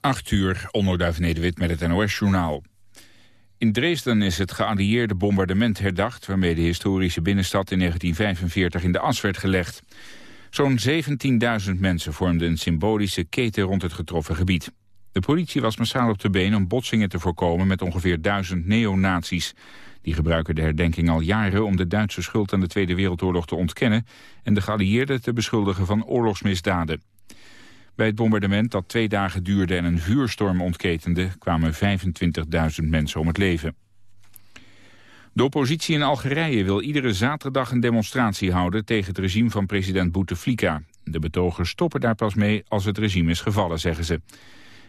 8 uur, Onderduif Nederwit met het NOS-journaal. In Dresden is het geallieerde bombardement herdacht... waarmee de historische binnenstad in 1945 in de as werd gelegd. Zo'n 17.000 mensen vormden een symbolische keten rond het getroffen gebied. De politie was massaal op de been om botsingen te voorkomen... met ongeveer duizend neonazies. Die gebruiken de herdenking al jaren om de Duitse schuld aan de Tweede Wereldoorlog te ontkennen... en de geallieerden te beschuldigen van oorlogsmisdaden. Bij het bombardement dat twee dagen duurde en een vuurstorm ontketende... kwamen 25.000 mensen om het leven. De oppositie in Algerije wil iedere zaterdag een demonstratie houden... tegen het regime van president Bouteflika. De betogers stoppen daar pas mee als het regime is gevallen, zeggen ze.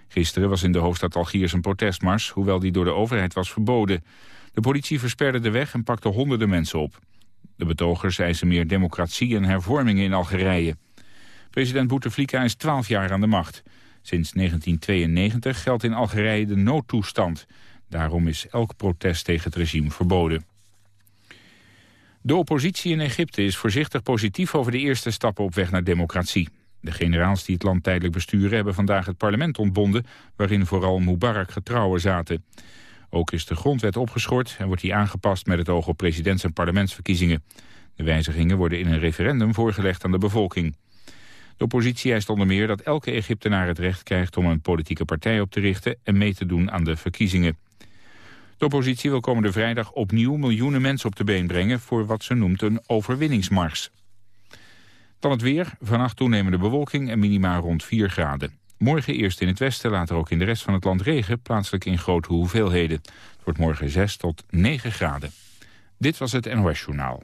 Gisteren was in de hoofdstad Algiers een protestmars... hoewel die door de overheid was verboden. De politie versperde de weg en pakte honderden mensen op. De betogers eisen meer democratie en hervormingen in Algerije. President Bouteflika is 12 jaar aan de macht. Sinds 1992 geldt in Algerije de noodtoestand. Daarom is elk protest tegen het regime verboden. De oppositie in Egypte is voorzichtig positief over de eerste stappen op weg naar democratie. De generaals die het land tijdelijk besturen hebben vandaag het parlement ontbonden... waarin vooral Mubarak getrouwen zaten. Ook is de grondwet opgeschort en wordt die aangepast met het oog op presidents- en parlementsverkiezingen. De wijzigingen worden in een referendum voorgelegd aan de bevolking. De oppositie eist onder meer dat elke Egyptenaar het recht krijgt om een politieke partij op te richten en mee te doen aan de verkiezingen. De oppositie wil komende vrijdag opnieuw miljoenen mensen op de been brengen voor wat ze noemt een overwinningsmars. Dan het weer, vannacht toenemende bewolking en minima rond 4 graden. Morgen eerst in het westen, later ook in de rest van het land regen, plaatselijk in grote hoeveelheden. Het wordt morgen 6 tot 9 graden. Dit was het NOS Journaal.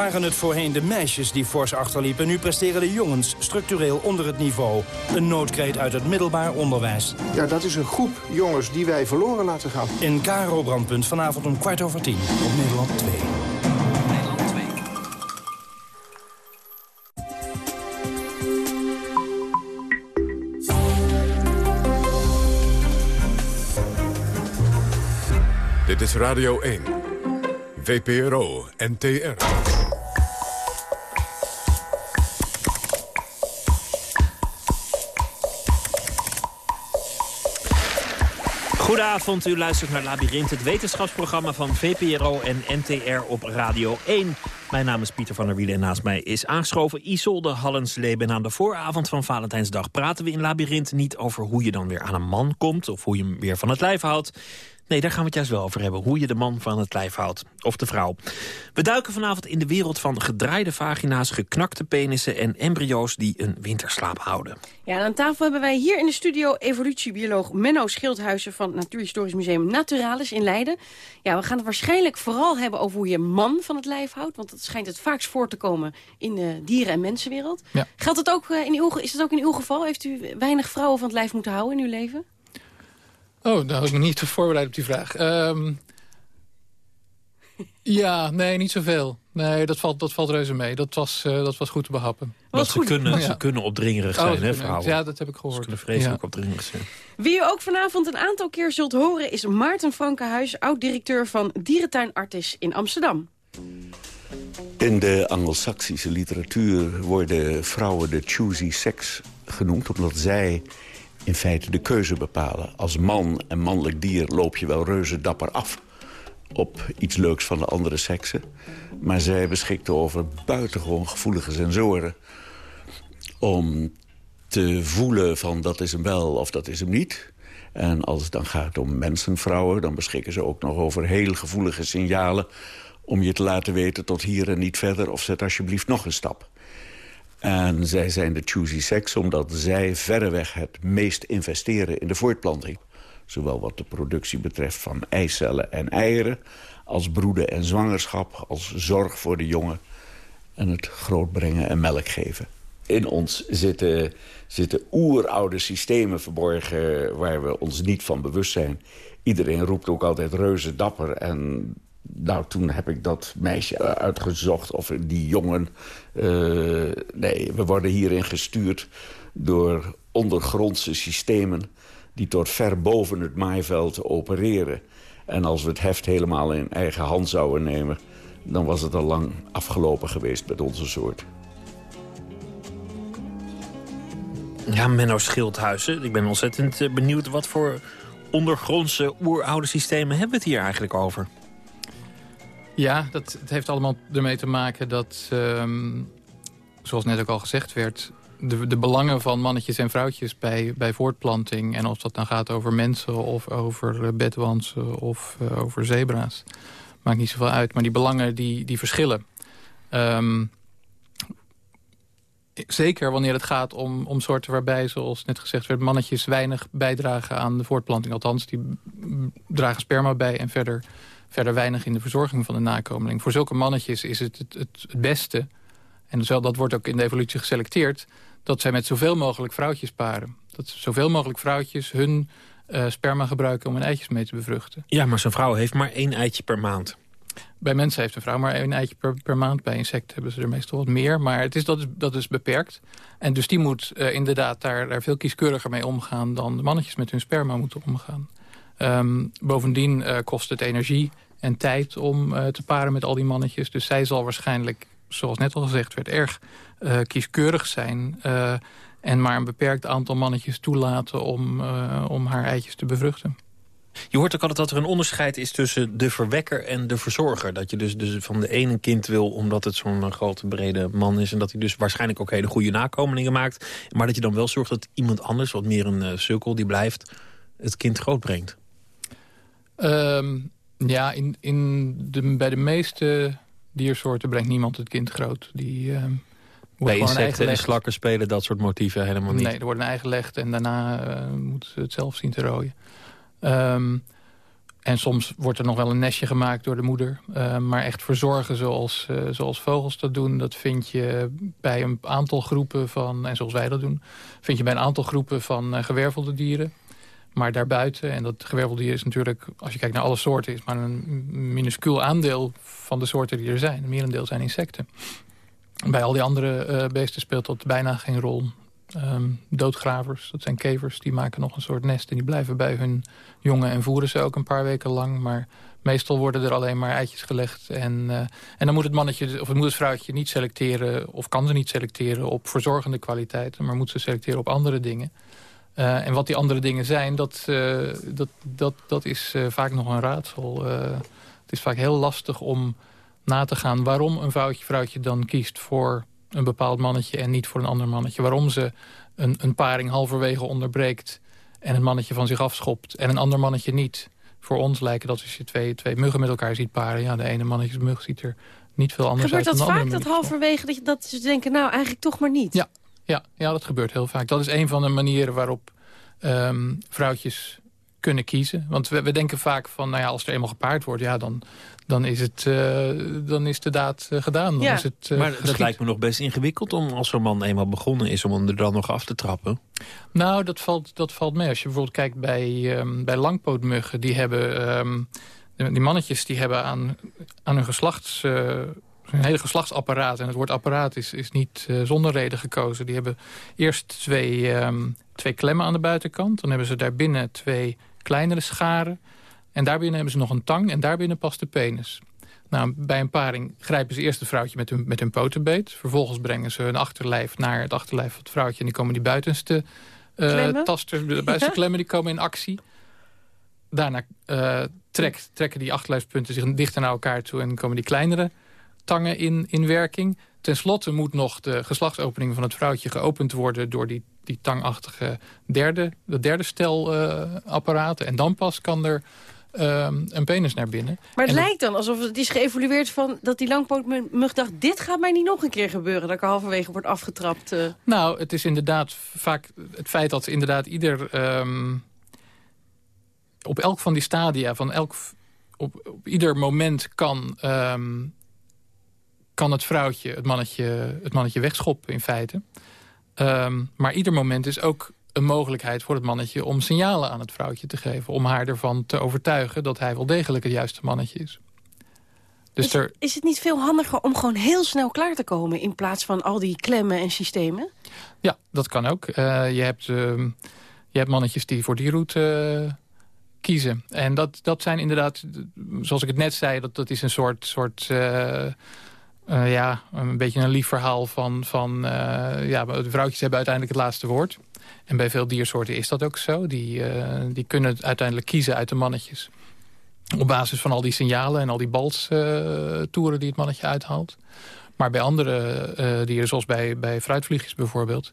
Waren het voorheen de meisjes die fors achterliepen... nu presteren de jongens structureel onder het niveau. Een noodkreet uit het middelbaar onderwijs. Ja, dat is een groep jongens die wij verloren laten gaan. In Karo Brandpunt vanavond om kwart over tien op Nederland 2. Nederland 2. Dit is Radio 1. VPRO NTR. Goedenavond, u luistert naar Labyrinth, het wetenschapsprogramma van VPRO en NTR op Radio 1. Mijn naam is Pieter van der Wielen en naast mij is aangeschoven Isolde Hallensleben. En aan de vooravond van Valentijnsdag praten we in Labyrinth niet over hoe je dan weer aan een man komt... of hoe je hem weer van het lijf houdt. Nee, daar gaan we het juist wel over hebben. Hoe je de man van het lijf houdt. Of de vrouw. We duiken vanavond in de wereld van gedraaide vagina's... geknakte penissen en embryo's die een winterslaap houden. Ja, en aan tafel hebben wij hier in de studio evolutiebioloog Menno Schildhuizen... van het Natuurhistorisch Museum Naturalis in Leiden. Ja, we gaan het waarschijnlijk vooral hebben over hoe je man van het lijf houdt. Want dat schijnt het vaakst voor te komen in de dieren- en mensenwereld. Ja. Geldt het ook in uw, is het ook in uw geval? Heeft u weinig vrouwen van het lijf moeten houden in uw leven? Oh, daar had ik me niet voorbereid op die vraag. Ehm, ja, nee, niet zoveel. Nee, dat valt, dat valt reuze mee. Dat was, eh, dat was goed te behappen. Want ze kunnen, Ja. ze kunnen opdringerig Oh, zijn, ze hè, vrouwen. Ja, dat heb ik Ze gehoord. kunnen vreselijk Ja. opdringerig zijn. Wie u ook vanavond een aantal keer zult horen... is Maarten Frankenhuis, oud-directeur van Dierentuin Artis in Amsterdam. In de Anglo-Saxische literatuur worden vrouwen de choosy sex genoemd... omdat zij in feite de keuze bepalen. Als man en mannelijk dier loop je wel reuze dapper af... op iets leuks van de andere seksen. Maar zij beschikten over buitengewoon gevoelige sensoren... om te voelen van dat is hem wel of dat is hem niet... En als het dan gaat om mensenvrouwen... dan beschikken ze ook nog over heel gevoelige signalen... om je te laten weten tot hier en niet verder... of zet alsjeblieft nog een stap. En zij zijn de choosy sex omdat zij verreweg het meest investeren in de voortplanting. Zowel wat de productie betreft van eicellen en eieren... als broeden en zwangerschap, als zorg voor de jongen... en het grootbrengen en melk geven. In ons zitten, zitten oeroude systemen verborgen waar we ons niet van bewust zijn. Iedereen roept ook altijd reuze dapper en nou, toen heb ik dat meisje uitgezocht, of die jongen. Uh, nee, we worden hierin gestuurd door ondergrondse systemen... die tot ver boven het maaiveld opereren. En als we het heft helemaal in eigen hand zouden nemen... dan was het al lang afgelopen geweest met onze soort. Ja, Menno Schildhuizen. Ik ben ontzettend eh, benieuwd wat voor ondergrondse oeroude systemen hebben we het hier eigenlijk over? Ja, dat, het heeft allemaal ermee te maken dat, um, zoals net ook al gezegd werd... De, de, belangen van mannetjes en vrouwtjes bij, bij voortplanting... en of dat dan gaat over mensen of over eh, bedwansen of uh, over zebra's... maakt niet zoveel uit, maar die belangen die, die verschillen. Um, zeker wanneer het gaat om, om soorten waarbij, zoals net gezegd werd... mannetjes weinig bijdragen aan de voortplanting. Althans, die dragen sperma bij en verder verder weinig in de verzorging van de nakomeling. Voor zulke mannetjes is het het, het, het beste, en dat wordt ook in de evolutie geselecteerd... dat zij met zoveel mogelijk vrouwtjes paren. Dat zoveel mogelijk vrouwtjes hun uh, sperma gebruiken om hun eitjes mee te bevruchten. Ja, maar zo'n vrouw heeft maar één eitje per maand. Bij mensen heeft een vrouw maar één eitje per, per, maand. Bij insecten hebben ze er meestal wat meer. Maar het is, dat, is, dat is beperkt. En dus die moet uh, inderdaad daar, daar veel kieskeuriger mee omgaan... dan de mannetjes met hun sperma moeten omgaan. Um, bovendien uh, kost het energie en tijd om uh, te paren met al die mannetjes. Dus zij zal waarschijnlijk, zoals net al gezegd werd, erg uh, kieskeurig zijn... En maar een beperkt aantal mannetjes toelaten om, om haar eitjes te bevruchten. Je hoort ook altijd dat er een onderscheid is tussen de verwekker en de verzorger. Dat je dus, dus van de ene kind wil omdat het zo'n grote brede man is... en dat hij dus waarschijnlijk ook hele goede nakomelingen maakt. Maar dat je dan wel zorgt dat iemand anders, wat meer een sukkel die blijft... het kind grootbrengt. Um, ja, in, in de, bij de meeste diersoorten brengt niemand het kind groot. Die, uh, bij insecten en slakken spelen dat soort motieven helemaal niet? Nee, er wordt een eigen gelegd en daarna uh, moet ze het zelf zien te rooien. Um, en soms wordt er nog wel een nestje gemaakt door de moeder. Uh, maar echt verzorgen zoals, uh, zoals vogels dat doen... dat vind je bij een aantal groepen van... en zoals wij dat doen... vind je bij een aantal groepen van uh, gewervelde dieren. Maar daarbuiten, en dat gewerveldier is natuurlijk... als je kijkt naar alle soorten, is maar een minuscuul aandeel van de soorten die er zijn. Merendeel zijn insecten. Bij al die andere uh, beesten speelt dat bijna geen rol. Um, doodgravers, dat zijn kevers, die maken nog een soort nest... en die blijven bij hun jongen en voeren ze ook een paar weken lang. Maar meestal worden er alleen maar eitjes gelegd. En, uh, en dan moet het mannetje of het moet het vrouwtje niet selecteren... of kan ze niet selecteren op verzorgende kwaliteiten... maar moet ze selecteren op andere dingen... Uh, en wat die andere dingen zijn, dat, uh, dat, dat, dat is uh, vaak nog een raadsel. het is vaak heel lastig om na te gaan waarom een vrouwtje, vrouwtje dan kiest voor een bepaald mannetje en niet voor een ander mannetje. Waarom ze een, een paring halverwege onderbreekt en een mannetje van zich afschopt en een ander mannetje niet. Voor ons lijken dat als je twee, twee muggen met elkaar ziet paren, ja, de ene mannetjesmug ziet er niet veel anders Gebeurt uit dan dan dat vaak, dat halverwege, dat, je, dat ze denken, nou eigenlijk toch maar niet? Ja, ja, ja, dat gebeurt heel vaak. Dat is een van de manieren waarop um, vrouwtjes kunnen kiezen. Want we, we, denken vaak van, nou ja, als er eenmaal gepaard wordt... ja, dan, dan, is, het, uh, dan is de daad uh, gedaan. Dan ja. is het, uh, maar dat lijkt me nog best ingewikkeld... om als zo'n man eenmaal begonnen is om hem er dan nog af te trappen. Nou, dat valt, dat valt mee. Als je bijvoorbeeld kijkt bij, um, bij langpootmuggen... die hebben... Um, die mannetjes die hebben aan, aan hun geslachts een hele geslachtsapparaat. En het woord apparaat is, is niet uh, zonder reden gekozen. Die hebben eerst twee, um, twee klemmen aan de buitenkant. Dan hebben ze daarbinnen twee kleinere scharen. En daarbinnen hebben ze nog een tang. En daarbinnen past de penis. Nou, bij een paring grijpen ze eerst het vrouwtje met hun, met hun poten beet. Vervolgens brengen ze hun achterlijf naar het achterlijf van het vrouwtje. En die komen die buitenste uh, tasters, de buitenste klemmen, die komen in actie. Daarna uh, trek, trekken die achterlijfspunten zich dichter naar elkaar toe... en komen die kleinere tangen in, in werking. Ten slotte moet nog de geslachtsopening van het vrouwtje geopend worden... door die, die tangachtige derde, de derde stel uh, apparaten. En dan pas kan er um, een penis naar binnen. Maar het lijkt dan alsof het is geëvolueerd van dat die langpootmug dacht... dit gaat mij niet nog een keer gebeuren, dat ik halverwege word afgetrapt. Uh. Nou, het is inderdaad vaak het feit dat inderdaad ieder... Um, op elk van die stadia, van elk, op, op ieder moment kan... Um, kan het vrouwtje het mannetje, het mannetje wegschoppen in feite. Um, maar ieder moment is ook een mogelijkheid voor het mannetje om signalen aan het vrouwtje te geven. Om haar ervan te overtuigen dat hij wel degelijk het juiste mannetje is. Dus is, er... is het niet veel handiger om gewoon heel snel klaar te komen... in plaats van al die klemmen en systemen? Ja, dat kan ook. Uh, je, hebt, uh, je hebt mannetjes die voor die route uh, kiezen. En dat, dat zijn inderdaad, zoals ik het net zei... dat, dat is een soort... soort ja, een beetje een lief verhaal van... van ja, de vrouwtjes hebben uiteindelijk het laatste woord. En bij veel diersoorten is dat ook zo. Die, uh, die kunnen uiteindelijk kiezen uit de mannetjes. Op basis van al die signalen en al die balstoeren die het mannetje uithaalt. Maar bij andere dieren, zoals bij, bij fruitvliegjes bijvoorbeeld...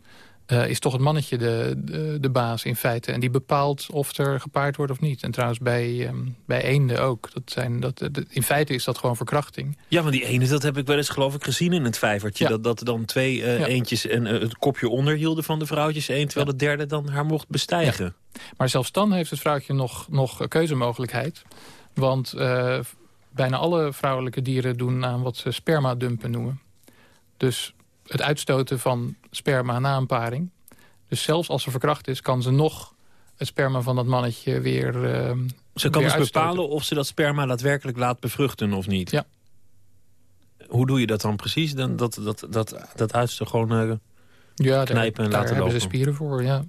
Uh, is toch het mannetje de, de, de, baas in feite. En die bepaalt of er gepaard wordt of niet. En trouwens bij, um, bij eenden ook. Dat zijn, dat, de, in feite is dat gewoon verkrachting. Ja, maar die ene, dat heb ik wel eens geloof ik gezien in het vijvertje. Ja. Dat, dat dan twee uh, ja. eentjes en uh, het kopje onder hielden van de vrouwtjes eend... terwijl ja. de derde dan haar mocht bestijgen. Maar zelfs dan heeft het vrouwtje nog, nog keuzemogelijkheid. Want bijna alle vrouwelijke dieren doen aan wat ze spermadumpen noemen. Dus het uitstoten van sperma na een paring. Dus zelfs als ze verkracht is, kan ze nog het sperma van dat mannetje weer uh, Ze kan weer dus bepalen of ze dat sperma daadwerkelijk laat bevruchten of niet? Ja. Hoe doe je dat dan precies? Dan, dat, dat, dat, dat uiterste gewoon uh, ja, knijpen daar, en daar laten hebben lopen? ze spieren voor, ja.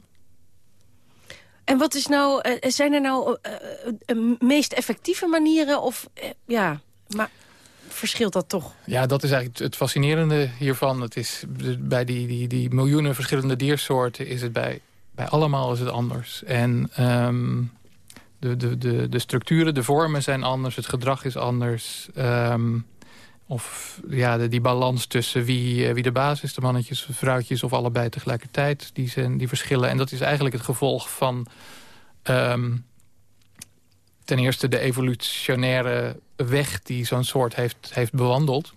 En wat is nou, uh, zijn er nou uh, meest effectieve manieren? Of ja, maar verschilt dat toch? Ja, dat is eigenlijk het fascinerende hiervan. Het is, bij die, die, die miljoenen verschillende diersoorten is het bij, bij allemaal is het anders. En um, de, de, de, de structuren, de vormen zijn anders, het gedrag is anders. Um, of ja, de, die balans tussen wie, wie de baas is, de mannetjes, de vrouwtjes... of allebei tegelijkertijd, die, zijn, die verschillen. En dat is eigenlijk het gevolg van... Um, ten eerste de evolutionaire weg die zo'n soort heeft, heeft bewandeld.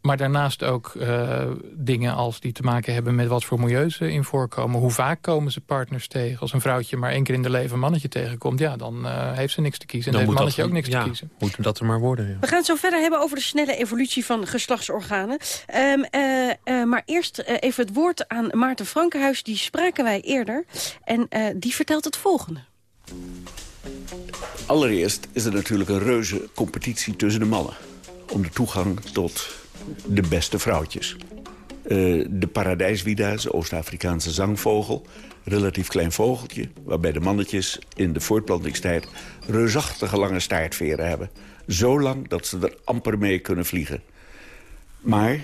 Maar daarnaast ook uh, dingen als die te maken hebben met wat voor milieu ze in voorkomen. Hoe vaak komen ze partners tegen? Als een vrouwtje maar één keer in de leven een mannetje tegenkomt... ja, dan uh, heeft ze niks te kiezen. En dan heeft een mannetje dat, ook niks ja, te kiezen. Moet dat er maar worden, ja. We gaan het zo verder hebben over de snelle evolutie van geslachtsorganen. Um, uh, maar eerst even het woord aan Maarten Frankenhuis. Die spraken wij eerder. En die vertelt het volgende. Allereerst is er natuurlijk een reuze competitie tussen de mannen... om de toegang tot de beste vrouwtjes. Uh, de paradijswieda, de Oost-Afrikaanse zangvogel... relatief klein vogeltje, waarbij de mannetjes in de voortplantingstijd... reusachtige lange staartveren hebben. Zo lang dat ze er amper mee kunnen vliegen. Maar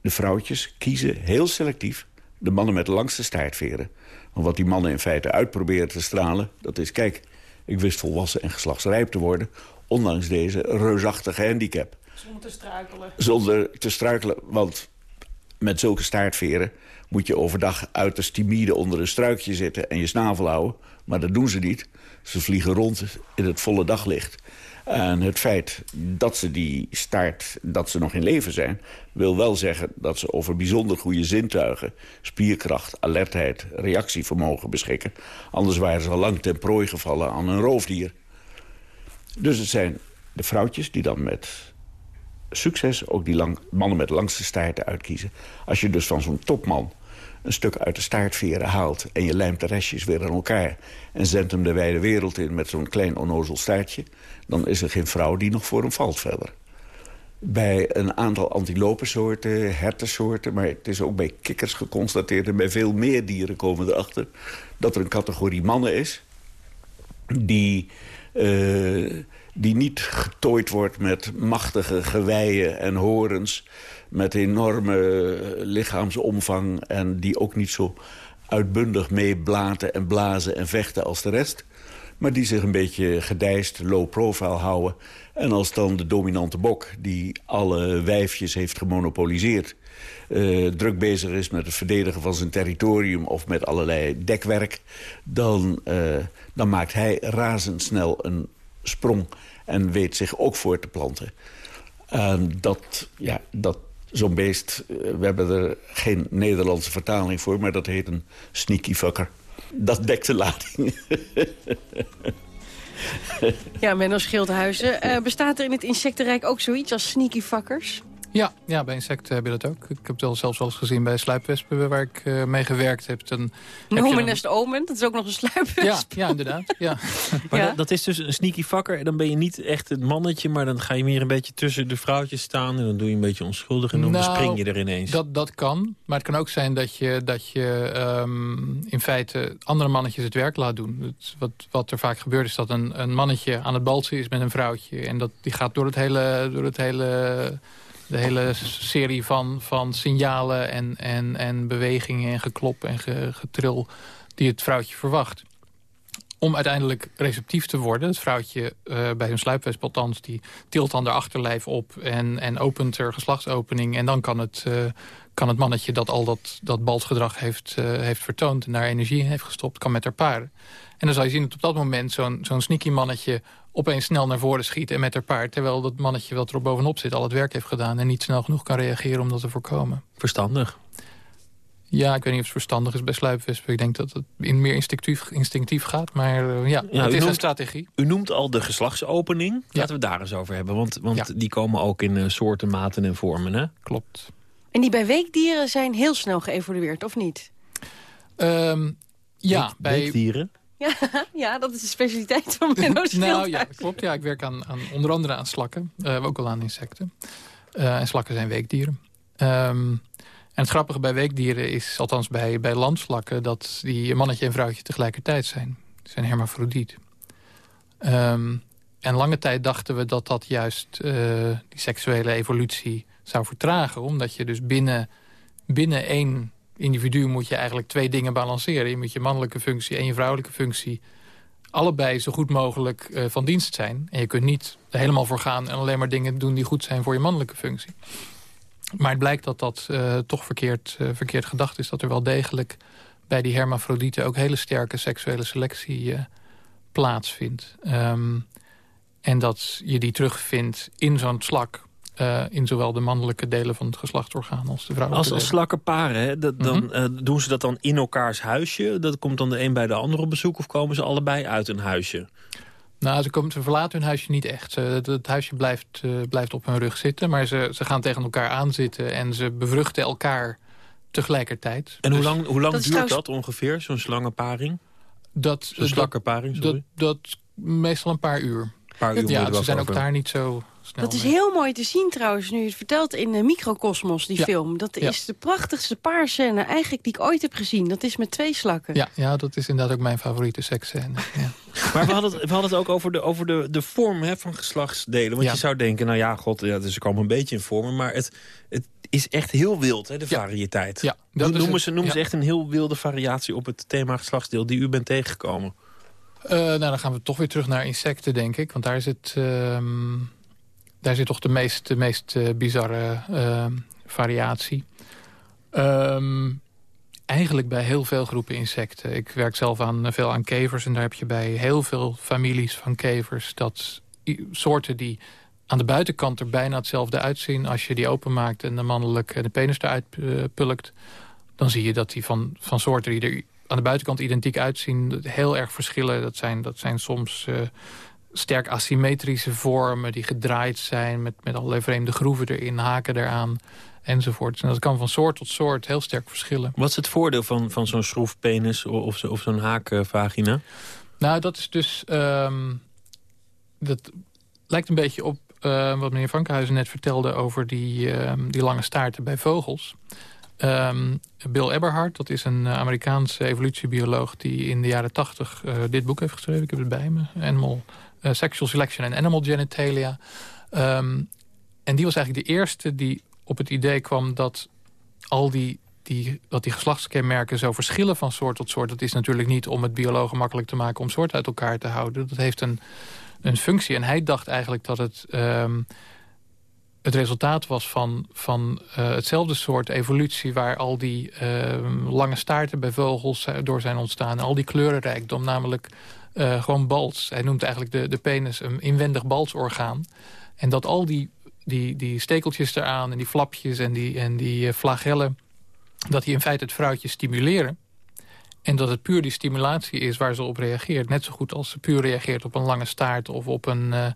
de vrouwtjes kiezen heel selectief de mannen met de langste staartveren. Want wat die mannen in feite uitproberen te stralen... dat is, kijk, ik wist volwassen en geslachtsrijp te worden... ondanks deze reusachtige handicap. Zonder te struikelen. Zonder te struikelen, want met zulke staartveren... moet je overdag uiterst timide onder een struikje zitten... en je snavel houden, maar dat doen ze niet. Ze vliegen rond in het volle daglicht. En het feit dat ze die staart, dat ze nog in leven zijn... wil wel zeggen dat ze over bijzonder goede zintuigen... spierkracht, alertheid, reactievermogen beschikken. Anders waren ze al lang ten prooi gevallen aan een roofdier. Dus het zijn de vrouwtjes die dan met succes... ook die lang, mannen met langste staarten uitkiezen. Als je dus van zo'n topman een stuk uit de staartveren haalt... en je lijmt de restjes weer aan elkaar... en zendt hem de wijde wereld in met zo'n klein onnozel staartje... dan is er geen vrouw die nog voor hem valt verder. Bij een aantal antilopensoorten, hertensoorten... maar het is ook bij kikkers geconstateerd... en bij veel meer dieren komen erachter... dat er een categorie mannen is... die... Uh, die niet getooid wordt met machtige geweien en horens met enorme lichaamsomvang... en die ook niet zo uitbundig mee blaten en blazen en vechten als de rest. maar die zich een beetje gedijst, low profile houden. En als dan de dominante bok, die alle wijfjes heeft gemonopoliseerd... Uh, druk bezig is met het verdedigen van zijn territorium... of met allerlei dekwerk... dan, uh, dan maakt hij razendsnel een sprong en weet zich ook voor te planten. En dat, ja, dat, zo'n beest, eh, we hebben er geen Nederlandse vertaling voor... maar dat heet een sneaky fucker. Dat dekt de lading. ja, Menno Schildhuizen. Uh, bestaat er in het insectenrijk ook zoiets als sneaky fuckers? Ja, ja, bij insecten heb je dat ook. Ik heb het wel zelfs wel eens gezien bij sluipwespen waar ik uh, mee gewerkt heb. Dan Nomenest een... omen, dat is ook nog een sluipwesp. Ja, ja inderdaad. Ja. maar ja. Dat, dat, is dus een sneaky fucker. Dan ben je niet echt het mannetje, maar dan ga je meer een beetje tussen de vrouwtjes staan. En dan doe je een beetje onschuldig en dan nou, spring je er ineens. Dat, dat kan, maar het kan ook zijn dat je, dat je um, in feite andere mannetjes het werk laat doen. Het, wat, wat er vaak gebeurt is dat een, een mannetje aan het balsen is met een vrouwtje. En dat, die gaat door het hele... Door het hele de hele serie van, van signalen en, en, en bewegingen en geklop en getril die het vrouwtje verwacht. Om uiteindelijk receptief te worden. Het vrouwtje uh, bij hun sluipwesp althans, die tilt dan de achterlijf op en, en opent er geslachtsopening. En dan kan het, uh, kan het mannetje dat al dat, dat balsgedrag heeft, uh, heeft vertoond en daar energie in heeft gestopt, kan met haar paren. En dan zal je zien dat op dat moment zo'n zo'n sneaky mannetje opeens snel naar voren schiet en met haar paard... terwijl dat mannetje wat er op bovenop zit al het werk heeft gedaan... en niet snel genoeg kan reageren om dat te voorkomen. Verstandig. Ja, ik weet niet of het verstandig is bij sluipwespen. Ik denk dat het in meer instinctief, instinctief gaat. Maar uh, ja, ja, het is noemt, een strategie. U noemt al de geslachtsopening. Laten ja. we het daar eens over hebben. Want, want ja. die komen ook in uh, soorten, maten en vormen. Hè? Klopt. En die bij weekdieren zijn heel snel geëvolueerd, of niet? Um, ja, Week, bij weekdieren? Ja, ja, dat is de specialiteit van Menno Nou ja, klopt. Ja, ik werk aan, aan, onder andere aan slakken. Uh, ook al aan insecten. Uh, en slakken zijn weekdieren. Um, en het grappige bij weekdieren is, althans bij, bij landslakken... dat die mannetje en vrouwtje tegelijkertijd zijn. Die zijn hermafrodiet. Um, en lange tijd dachten we dat dat juist uh, die seksuele evolutie zou vertragen. Omdat je dus binnen, binnen één individu moet je eigenlijk twee dingen balanceren. Je moet je mannelijke functie en je vrouwelijke functie... allebei zo goed mogelijk uh, van dienst zijn. En je kunt niet helemaal voor gaan en alleen maar dingen doen... die goed zijn voor je mannelijke functie. Maar het blijkt dat dat uh, toch verkeerd, uh, verkeerd gedacht is. Dat er wel degelijk bij die hermafrodieten... ook hele sterke seksuele selectie plaatsvindt. Um, en dat je die terugvindt in zo'n slak uh, in zowel de mannelijke delen van het geslachtsorgaan als de vrouwelijke Als, als slakken paren, hè, dat, dan, mm -hmm. uh, doen ze dat dan in elkaars huisje? Dat komt dan de een bij de ander op bezoek of komen ze allebei uit een huisje? Nou, ze, komen, ze verlaten hun huisje niet echt. Ze, het, het, huisje blijft, uh, blijft op hun rug zitten, maar ze, ze gaan tegen elkaar aanzitten en ze bevruchten elkaar tegelijkertijd. En dus, hoe lang, hoe lang dat duurt trouwens... dat ongeveer, zo'n slangenparing? Dat, zo'n slakkenparing, sorry? Dat, dat meestal een paar uur. Een paar uur ja, ze zijn ook daar niet zo Snel dat is mee. heel mooi te zien trouwens, nu je het vertelt in uh, Microcosmos, die ja. film. Dat ja. is de prachtigste paarscène eigenlijk die ik ooit heb gezien. Dat is met twee slakken. Ja, ja dat is inderdaad ook mijn favoriete seksscène. Ja. maar we hadden, het, we hadden het ook over de, over de, de vorm hè, van geslachtsdelen. Want je zou denken, nou ja, god, ja, dus ze komen een beetje in vormen. Maar het, het is echt heel wild, hè, de variëteit. Ja, dat noemen het, ze, noemen ze echt een heel wilde variatie op het thema geslachtsdeel die u bent tegengekomen. Uh, nou, dan gaan we toch weer terug naar insecten, denk ik. Want daar is het... Uh, daar zit toch de meest, de meest uh, bizarre uh, variatie. Um, eigenlijk bij heel veel groepen insecten. Ik werk zelf aan, veel aan kevers en daar heb je bij heel veel families van kevers... dat soorten die aan de buitenkant er bijna hetzelfde uitzien... als je die openmaakt en de mannelijke de penis eruit pulkt... dan zie je dat die van, van soorten die er aan de buitenkant identiek uitzien... heel erg verschillen. Dat zijn, dat zijn soms sterk asymmetrische vormen die gedraaid zijn... met, met allerlei vreemde groeven erin, haken eraan enzovoort. En dat kan van soort tot soort heel sterk verschillen. Wat is het voordeel van, van zo'n schroefpenis of, of zo'n haakvagina? Nou, dat is dus... Um, dat lijkt een beetje op uh, wat meneer Vankenhuizen net vertelde... over die, um, die lange staarten bij vogels. Um, Bill Eberhard, dat is een Amerikaanse evolutiebioloog... die in de jaren tachtig uh, dit boek heeft geschreven. Ik heb het bij me. Animal uh, Sexual Selection and Animal Genitalia. Um, en die was eigenlijk de eerste die op het idee kwam dat al die die, dat die geslachtskenmerken zo verschillen van soort tot soort... dat is natuurlijk niet om het biologen makkelijk te maken... om soorten uit elkaar te houden. Dat heeft een, een functie. En hij dacht eigenlijk dat het... Um, het resultaat was van, van uh, hetzelfde soort evolutie... waar al die uh, lange staarten bij vogels door zijn ontstaan. En al die kleurenrijkdom, namelijk uh, gewoon bals. Hij noemt eigenlijk de, de penis een inwendig balsorgaan. En dat al die, die, die stekeltjes eraan en die flapjes en die, en die flagellen... dat die in feite het vrouwtje stimuleren. En dat het puur die stimulatie is waar ze op reageert. Net zo goed als ze puur reageert op een lange staart of op een, uh,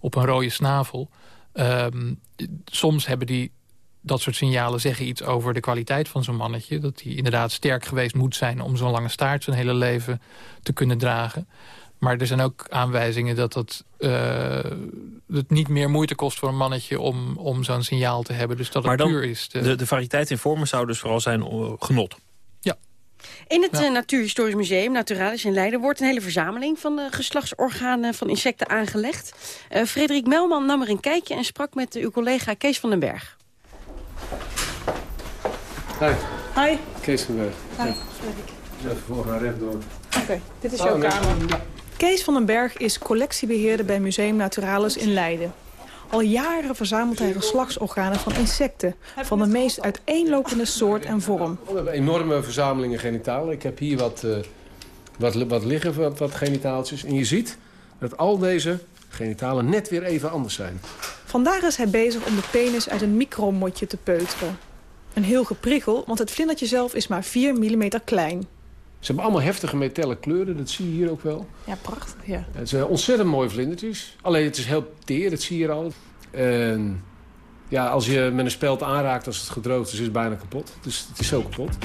op een rode snavel. Um, soms hebben die dat soort signalen zeggen iets over de kwaliteit van zo'n mannetje. Dat hij inderdaad sterk geweest moet zijn om zo'n lange staart zijn hele leven te kunnen dragen. Maar er zijn ook aanwijzingen dat het, uh, het niet meer moeite kost voor een mannetje om, om zo'n signaal te hebben. Dus dat het puur is. De... de, de variëteit in vormen zou dus vooral zijn uh, genot. Ja. In het ja. uh, Natuurhistorisch Museum Naturalis in Leiden... wordt een hele verzameling van de geslachtsorganen van insecten aangelegd. Uh, Frederik Melman nam er een kijkje en sprak met uw collega Kees van den Berg. Hi. Hi. Kees van den Berg. Hi, Frederik. Even voor gaan rechtdoor. Oké, okay, dit is oh, jouw nee. kamer. Ja. Kees van den Berg is collectiebeheerder bij Museum Naturalis in Leiden. Al jaren verzamelt hij geslachtsorganen van insecten... van de meest uiteenlopende soort en vorm. We hebben enorme verzamelingen genitalen. Ik heb hier wat, uh, wat, wat liggen, wat, wat genitaaltjes. En je ziet dat al deze genitalen net weer even anders zijn. Vandaag is hij bezig om de penis uit een micromotje te peuteren. Een heel geprikkel, want het vlindertje zelf is maar 4 mm klein. Ze hebben allemaal heftige metellen kleuren, dat zie je hier ook wel. Ja, prachtig, ja. Het zijn ontzettend mooie vlindertjes. Alleen het is heel teer, dat zie je al. En ja, als je met een speld aanraakt als het gedroogd is, is het bijna kapot. Dus het is zo kapot.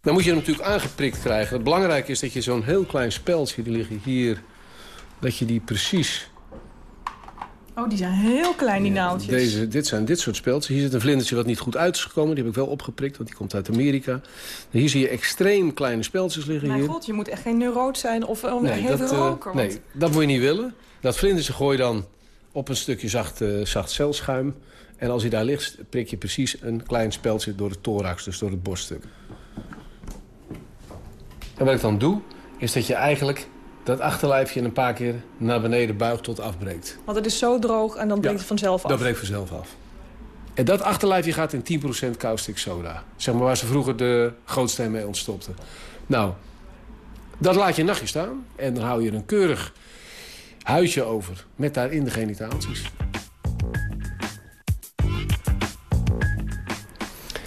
Dan moet je hem natuurlijk aangeprikt krijgen. Het belangrijke is dat je zo'n heel klein speldje, die liggen hier... dat je die precies Oh, die zijn heel klein, die naaldjes. Deze, dit zijn dit soort speeltjes. Hier zit een vlindertje wat niet goed uit is gekomen. Die heb ik wel opgeprikt, want die komt uit Amerika. Hier zie je extreem kleine speeltjes liggen. Mijn hier. god, je moet echt geen neuroot zijn of een nee, heel dat, roker. Uh, nee, dat moet je niet willen. Dat vlindertje gooi je dan op een stukje zacht, uh, zacht celschuim. En als hij daar ligt, prik je precies een klein speeltje door de thorax, dus door het borststuk. En wat ik dan doe, is dat je eigenlijk dat achterlijfje een paar keer naar beneden buigt tot afbreekt. Want het is zo droog en dan breekt ja, het vanzelf af? dat breekt vanzelf af. En dat achterlijfje gaat in 10% caustic soda. Zeg maar waar ze vroeger de gootsteen mee ontstopten. Nou, dat laat je een nachtje staan. En dan hou je een keurig huisje over. Met daarin de genitaaltjes.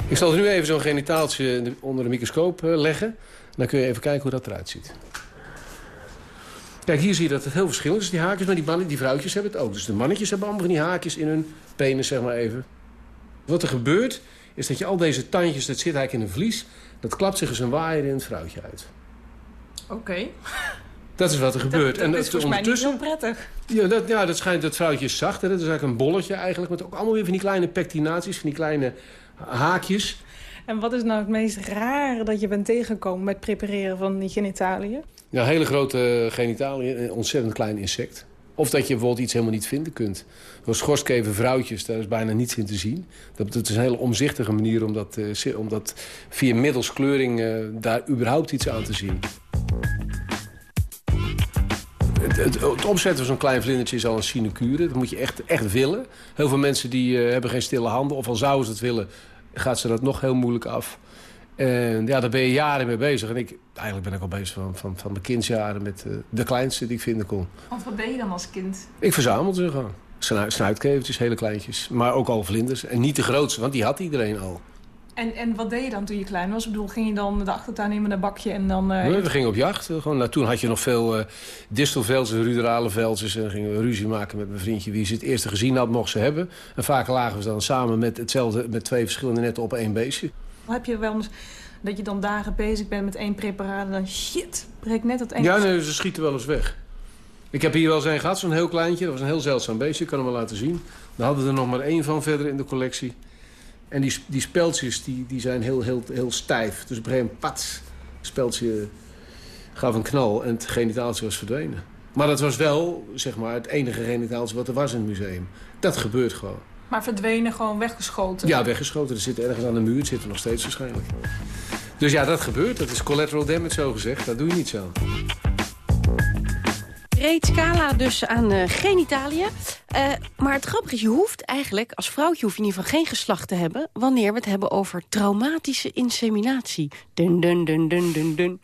Ik zal nu even zo'n genitaaltje onder de microscoop leggen. Dan kun je even kijken hoe dat eruit ziet. Kijk, hier zie je dat het heel verschillend is, die haakjes. Maar die, mannen, die vrouwtjes hebben het ook. Dus de mannetjes hebben allemaal van die haakjes in hun penis, zeg maar even. Wat er gebeurt, is dat je al deze tandjes, dat zit eigenlijk in een vlies... dat klapt zich als een waaier in het vrouwtje uit. Oké. Okay. Dat is wat er gebeurt. Dat, dat en is volgens mij niet heel prettig. Ja, dat, ja, dat schijnt, dat vrouwtje is zacht. Hè? Dat is eigenlijk een bolletje eigenlijk. Met ook allemaal weer van die kleine pectinaties, van die kleine haakjes. En wat is nou het meest rare dat je bent tegengekomen met prepareren van die genitaliën? Ja, hele grote genitaliën, een ontzettend klein insect. Of dat je bijvoorbeeld iets helemaal niet vinden kunt. Zoals schorstkeven vrouwtjes, daar is bijna niets in te zien. Dat, dat is een hele omzichtige manier om dat, uh, om dat via middels kleuring uh, daar überhaupt iets aan te zien. Het, opzetten van zo'n klein vlindertje is al een sinecure. Dat moet je echt, echt willen. Heel veel mensen die uh, hebben geen stille handen. Of al zouden ze het willen, gaat ze dat nog heel moeilijk af. En ja, daar ben je jaren mee bezig. En ik, eigenlijk ben ik al bezig van, van, van mijn kindsjaren met uh, de kleinste die ik vinden kon. Want wat deed je dan als kind? Ik verzamelde ze gewoon. Snu snuitkevertjes, hele kleintjes. Maar ook al vlinders. En niet de grootste, want die had iedereen al. En, en wat deed je dan toen je klein was? Ik bedoel, ging je dan de achtertuin in met een bakje en dan... Uh... Nee, we gingen op jacht. Gewoon, nou, toen had je nog veel uh, distelveldjes, ruderale veldjes. En gingen we ruzie maken met mijn vriendje. Wie ze het eerste gezien had, mocht ze hebben. En vaak lagen we dan samen met hetzelfde, met twee verschillende netten op één beestje. Heb je wel eens dat je dan dagen bezig bent met één preparaat... en dan shit, breekt net het één... Ja, nee, ze schieten wel eens weg. Ik heb hier wel eens een gehad, zo'n heel kleintje. Dat was een heel zeldzaam beestje, ik kan hem wel laten zien. Daar hadden we er nog maar één van verder in de collectie. En die, die speltjes die, die zijn heel, heel, heel stijf. Dus op een gegeven moment, pats, speltje gaf een knal en het genitaaltje was verdwenen. Maar dat was wel, zeg maar, het enige genitaaltje wat er was in het museum. Dat gebeurt gewoon. Maar verdwenen, gewoon weggeschoten? Ja, weggeschoten. Er zit ergens aan de muur. Het zit er nog steeds waarschijnlijk. Dus ja, dat gebeurt. Dat is collateral damage, zo gezegd. Dat doe je niet zo. Breed scala dus aan uh, genitaliën. Uh, maar het grappige is, je hoeft eigenlijk, als vrouwtje hoef je in ieder geval geen geslacht te hebben... wanneer we het hebben over traumatische inseminatie. Dun, dun, dun, dun, dun, dun.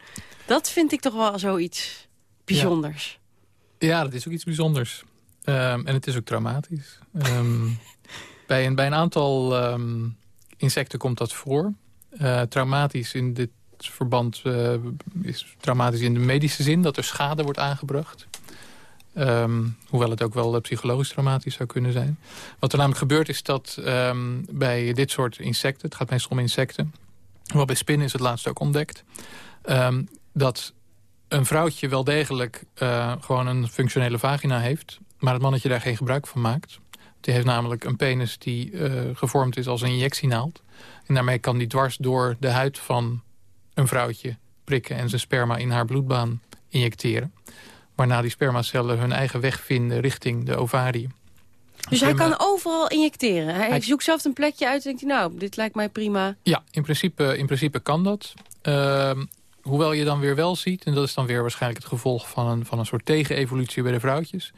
Dat vind ik toch wel zoiets bijzonders. Ja, ja dat is ook iets bijzonders. Um, en het is ook traumatisch. Um, bij, een, bij een aantal um, insecten komt dat voor. Uh, traumatisch in dit verband uh, is traumatisch in de medische zin... dat er schade wordt aangebracht. Um, hoewel het ook wel psychologisch traumatisch zou kunnen zijn. Wat er namelijk gebeurt is dat um, bij dit soort insecten... het gaat meestal om insecten... Wel bij spinnen is het laatst ook ontdekt... Um, dat een vrouwtje wel degelijk gewoon een functionele vagina heeft... maar het mannetje daar geen gebruik van maakt. Die heeft namelijk een penis die uh, gevormd is als een injectienaald. En daarmee kan die dwars door de huid van een vrouwtje prikken... en zijn sperma in haar bloedbaan injecteren. Waarna die spermacellen hun eigen weg vinden richting de ovariën. Dus hij kan overal injecteren? Hij, hij zoekt zelf een plekje uit en denkt nou, dit lijkt mij prima. Ja, in principe, in principe kan dat. Uh, hoewel je dan weer wel ziet, en dat is dan weer waarschijnlijk het gevolg van een, van een soort tegenevolutie bij de vrouwtjes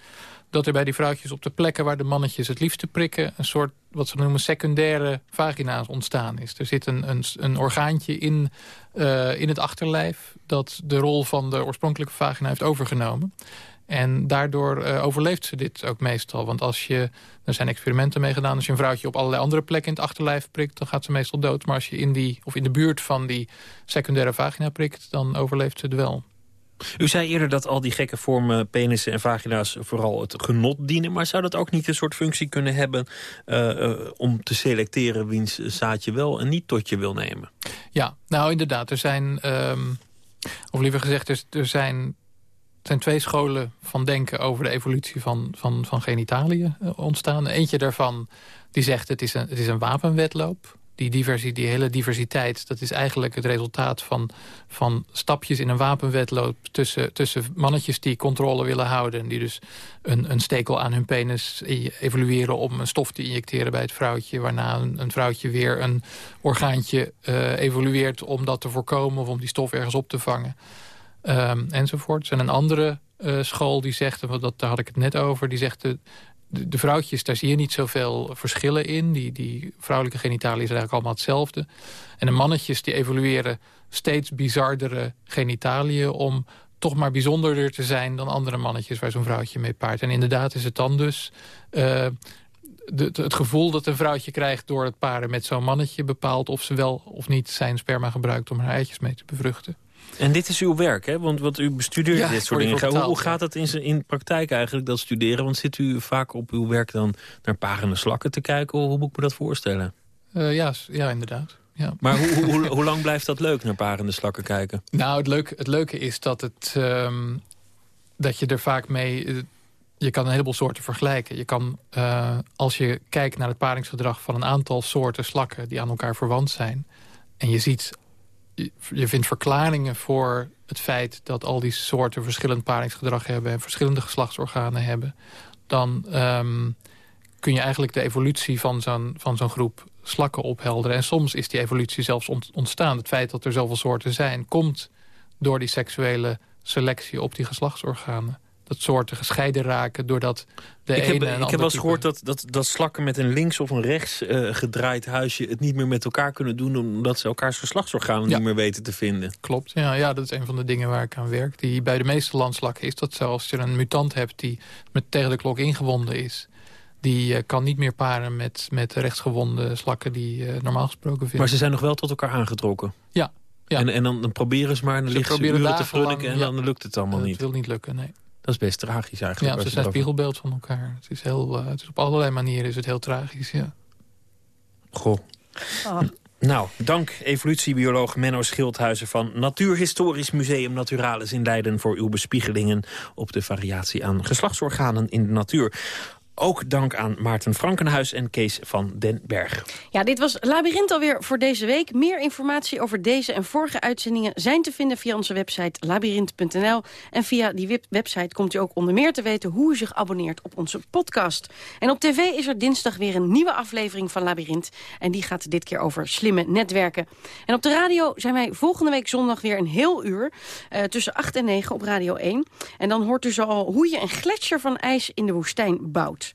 dat er bij die vrouwtjes op de plekken waar de mannetjes het liefste prikken... een soort, wat ze noemen, secundaire vagina's ontstaan is. Er zit een, een, een orgaantje in, uh, in het achterlijf... dat de rol van de oorspronkelijke vagina heeft overgenomen. En daardoor uh, overleeft ze dit ook meestal. Want als je, er zijn experimenten mee gedaan... als je een vrouwtje op allerlei andere plekken in het achterlijf prikt... dan gaat ze meestal dood. Maar als je in, die, of in de buurt van die secundaire vagina prikt... dan overleeft ze het wel. U zei eerder dat al die gekke vormen, penissen en vagina's... vooral het genot dienen. Maar zou dat ook niet een soort functie kunnen hebben... Uh, uh, om te selecteren wiens zaadje wel en niet tot je wil nemen? Ja, nou inderdaad. Er zijn, um, of liever gezegd, er, er zijn twee scholen van denken over de evolutie van, van, van genitaliën ontstaan. Eentje daarvan die zegt het is een, het is een wapenwetloop die, diversi die hele diversiteit, dat is eigenlijk het resultaat van, van stapjes in een wapenwedloop tussen, tussen mannetjes die controle willen houden. En die dus een, een stekel aan hun penis evolueren om een stof te injecteren bij het vrouwtje. Waarna een, vrouwtje weer een orgaantje uh, evolueert om dat te voorkomen of om die stof ergens op te vangen. Um, enzovoort. En een andere uh, school die zegt, dat, daar had ik het net over, die zegt... De, de, vrouwtjes, daar zie je niet zoveel verschillen in. Die, die vrouwelijke genitaliën zijn eigenlijk allemaal hetzelfde. En de mannetjes die evolueren steeds bizardere genitaliën... om toch maar bijzonderder te zijn dan andere mannetjes... waar zo'n vrouwtje mee paart. En inderdaad is het dan dus... De, het gevoel dat een vrouwtje krijgt door het paren met zo'n mannetje... bepaalt of ze wel of niet zijn sperma gebruikt om haar eitjes mee te bevruchten. En dit is uw werk, hè? Want wat u bestudeert ja, dit soort dingen. Hoe, gaat dat in, in praktijk eigenlijk, dat studeren? Want zit u vaak op uw werk dan naar parende slakken te kijken? Hoe moet ik me dat voorstellen? Uh, ja, ja, inderdaad. Ja. Maar hoe, hoe, hoe, lang blijft dat leuk, naar parende slakken kijken? Nou, het leuke, het leuke is dat, het, um, dat je er vaak mee... Eh, je kan een heleboel soorten vergelijken. Je kan, uh, als je kijkt naar het paringsgedrag van een aantal soorten slakken... die aan elkaar verwant zijn... en je ziet je vindt verklaringen voor het feit dat al die soorten verschillend paringsgedrag hebben... en verschillende geslachtsorganen hebben... dan um, kun je eigenlijk de evolutie van zo'n zo'n groep slakken ophelderen. En soms is die evolutie zelfs ontstaan. Het feit dat er zoveel soorten zijn, komt door die seksuele selectie op die geslachtsorganen dat soorten gescheiden raken doordat de ik ene... Heb, ik heb wel eens gehoord dat, dat, dat slakken met een links of een rechts uh, gedraaid huisje... het niet meer met elkaar kunnen doen omdat ze elkaars geslachtsorganen ja. niet meer weten te vinden. Klopt, ja, ja, dat is een van de dingen waar ik aan werk. Die, bij de meeste landslakken is dat. Als je een mutant hebt die met tegen de klok ingewonden is... die uh, kan niet meer paren met, met rechtsgewonde slakken die uh, normaal gesproken vinden. Maar ze zijn nog wel tot elkaar aangetrokken? Ja. ja. En, en dan, dan proberen ze maar en dan liggen ze uren te frunniken... en ja. dan lukt het allemaal niet. Het wil niet lukken, nee. Dat is best tragisch eigenlijk. Ja, ze zijn spiegelbeeld van elkaar. Het is, heel, uh, het is op allerlei manieren is het heel tragisch, ja. Goh. Oh. Nou, dank evolutiebioloog Menno Schildhuizen van Natuurhistorisch Museum Naturalis in Leiden... voor uw bespiegelingen op de variatie aan geslachtsorganen in de natuur. Ook dank aan Maarten Frankenhuis en Kees van den Berg. Ja, dit was Labyrinth alweer voor deze week. Meer informatie over deze en vorige uitzendingen zijn te vinden via onze website labyrinth.nl. En via die website komt u ook onder meer te weten hoe u zich abonneert op onze podcast. En op tv is er dinsdag weer een nieuwe aflevering van Labyrinth. En die gaat dit keer over slimme netwerken. En op de radio zijn wij volgende week zondag weer een heel uur. Uh, tussen 8 en 9 op Radio 1. En dan hoort u zo al hoe je een gletsjer van ijs in de woestijn bouwt.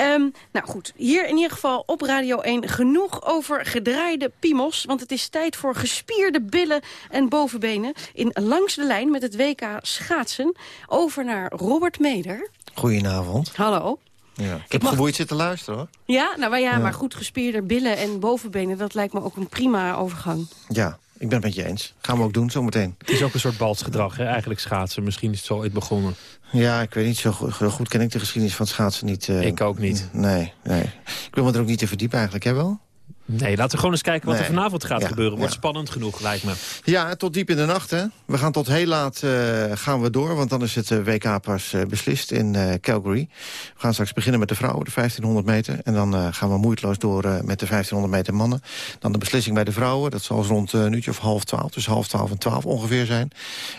Um, nou goed, hier in ieder geval op Radio 1 genoeg over gedraaide piemels. Want het is tijd voor gespierde billen en bovenbenen. In Langs de Lijn met het WK schaatsen. Over naar Robert Meder. Goedenavond. Hallo. Ja. Ik heb mag... geboeid zitten luisteren hoor. Ja, nou maar, ja, ja, maar goed gespierde billen en bovenbenen... dat lijkt me ook een prima overgang. Ja, ik ben het met je eens. Gaan we ook doen zometeen. Het is ook een soort balsgedrag, hè? eigenlijk schaatsen. Misschien is het zo ooit begonnen. Ja, ik weet niet, zo goed, goed ken ik de geschiedenis van schaatsen niet. Uh, ik ook niet. Nee, nee. Ik wil me er ook niet te verdiepen eigenlijk, hè wel? Nee, laten we gewoon eens kijken wat er vanavond gaat gebeuren. Wordt spannend genoeg, lijkt me. Ja, tot diep in de nacht, hè. We gaan tot heel laat uh, gaan we door, want dan is het uh, WK pas uh, beslist in Calgary. We gaan straks beginnen met de vrouwen, de 1500 meter. En dan gaan we moeiteloos door met de 1500 meter mannen. Dan de beslissing bij de vrouwen, dat zal rond een uurtje of half twaalf. Dus half twaalf en twaalf ongeveer zijn.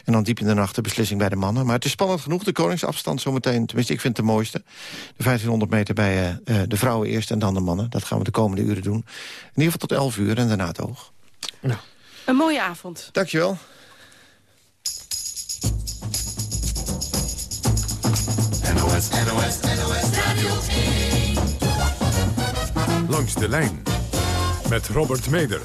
En dan diep in de nacht de beslissing bij de mannen. Maar het is spannend genoeg, de koningsafstand zometeen. Tenminste, ik vind het de mooiste. De 1500 meter bij de vrouwen eerst en dan de mannen. Dat gaan we de komende uren doen. In ieder geval tot 11 uur en daarna het oog. Nou. Een mooie avond. Dankjewel. NOS, NOS, NOS Radio 1. Langs de lijn met Robert Meder.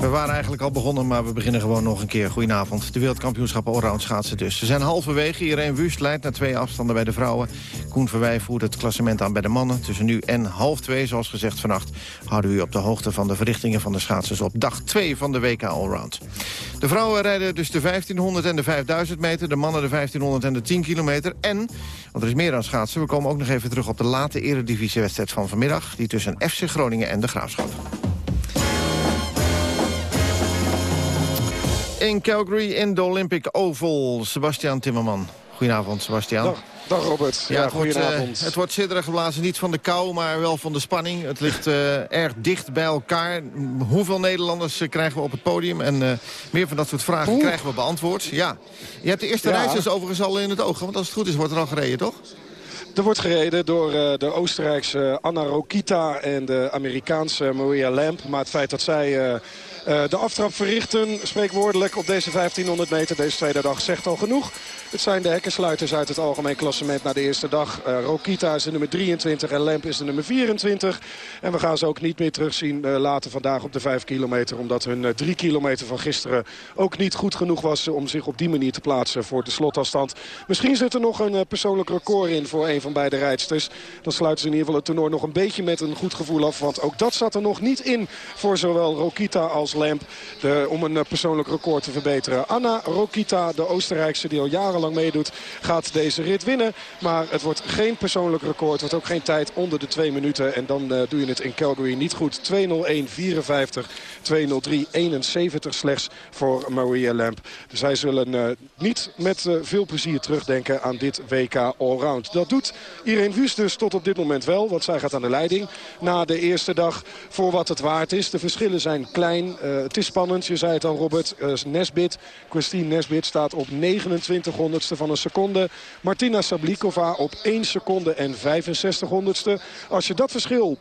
We waren eigenlijk al begonnen, maar we beginnen gewoon nog een keer. Goedenavond. De wereldkampioenschappen allround schaatsen dus. Ze zijn halverwege. Irene Wust leidt naar twee afstanden bij de vrouwen. Koen Verwij voert het klassement aan bij de mannen. Tussen nu en half twee, zoals gezegd vannacht... houden we u op de hoogte van de verrichtingen van de schaatsers... op dag 2 van de WK Allround. De vrouwen rijden dus de 1500 en de 5000 meter. De mannen de 1500 en de 10 kilometer. En, want er is meer aan schaatsen... we komen ook nog even terug op de late eredivisiewedstrijd van vanmiddag... die tussen FC Groningen en de Graafschap. In Calgary in de Olympic Oval. Sebastian Timmerman. Goedenavond, Sebastian. Dag, dag Robert. Ja, het, wordt, uh, het wordt sidderig geblazen. Niet van de kou, maar wel van de spanning. Het ligt uh, erg dicht bij elkaar. Hoeveel Nederlanders uh, krijgen we op het podium? En meer van dat soort vragen Oeh. krijgen we beantwoord. Ja. Je hebt de eerste ja. reis overigens al in het oog. Want als het goed is, wordt er al gereden, toch? Er wordt gereden door uh, de Oostenrijkse Anna Rokita en de Amerikaanse Maria Lamp. Maar het feit dat zij... Uh, de aftrap verrichten, spreekwoordelijk op deze 1500 meter, deze tweede dag, zegt al genoeg. Het zijn de hekkensluiters uit het algemeen klassement na de eerste dag. Uh, Rokita is de nummer 23 en Lemp is de nummer 24. En we gaan ze ook niet meer terugzien uh, later vandaag op de 5 kilometer. Omdat hun uh, 3 kilometer van gisteren ook niet goed genoeg was om zich op die manier te plaatsen voor de slotafstand. Misschien zit er nog een persoonlijk record in voor een van beide rijdsters. Dan sluiten ze in ieder geval het toernooi nog een beetje met een goed gevoel af. Want ook dat zat er nog niet in voor zowel Rokita als Lemp. De, om een persoonlijk record te verbeteren. Anna Rokita, de Oostenrijkse die al jaren lang meedoet, gaat deze rit winnen. Maar het wordt geen persoonlijk record. Wordt ook geen tijd onder de twee minuten. En dan uh, doe je het in Calgary niet goed. 2.01.54, 2.03.71 slechts voor Maria Lamp. Zij zullen uh, niet met uh, veel plezier terugdenken aan dit WK Allround. Dat doet Irene Wust dus tot op dit moment wel. Want zij gaat aan de leiding na de eerste dag voor wat het waard is. De verschillen zijn klein. het is spannend. Je zei het al Robert. Nesbit, Christine Nesbit staat op 29 honderdste van een seconde. Martina Sablikova op 1 seconde en 65 honderdste. Als je dat verschil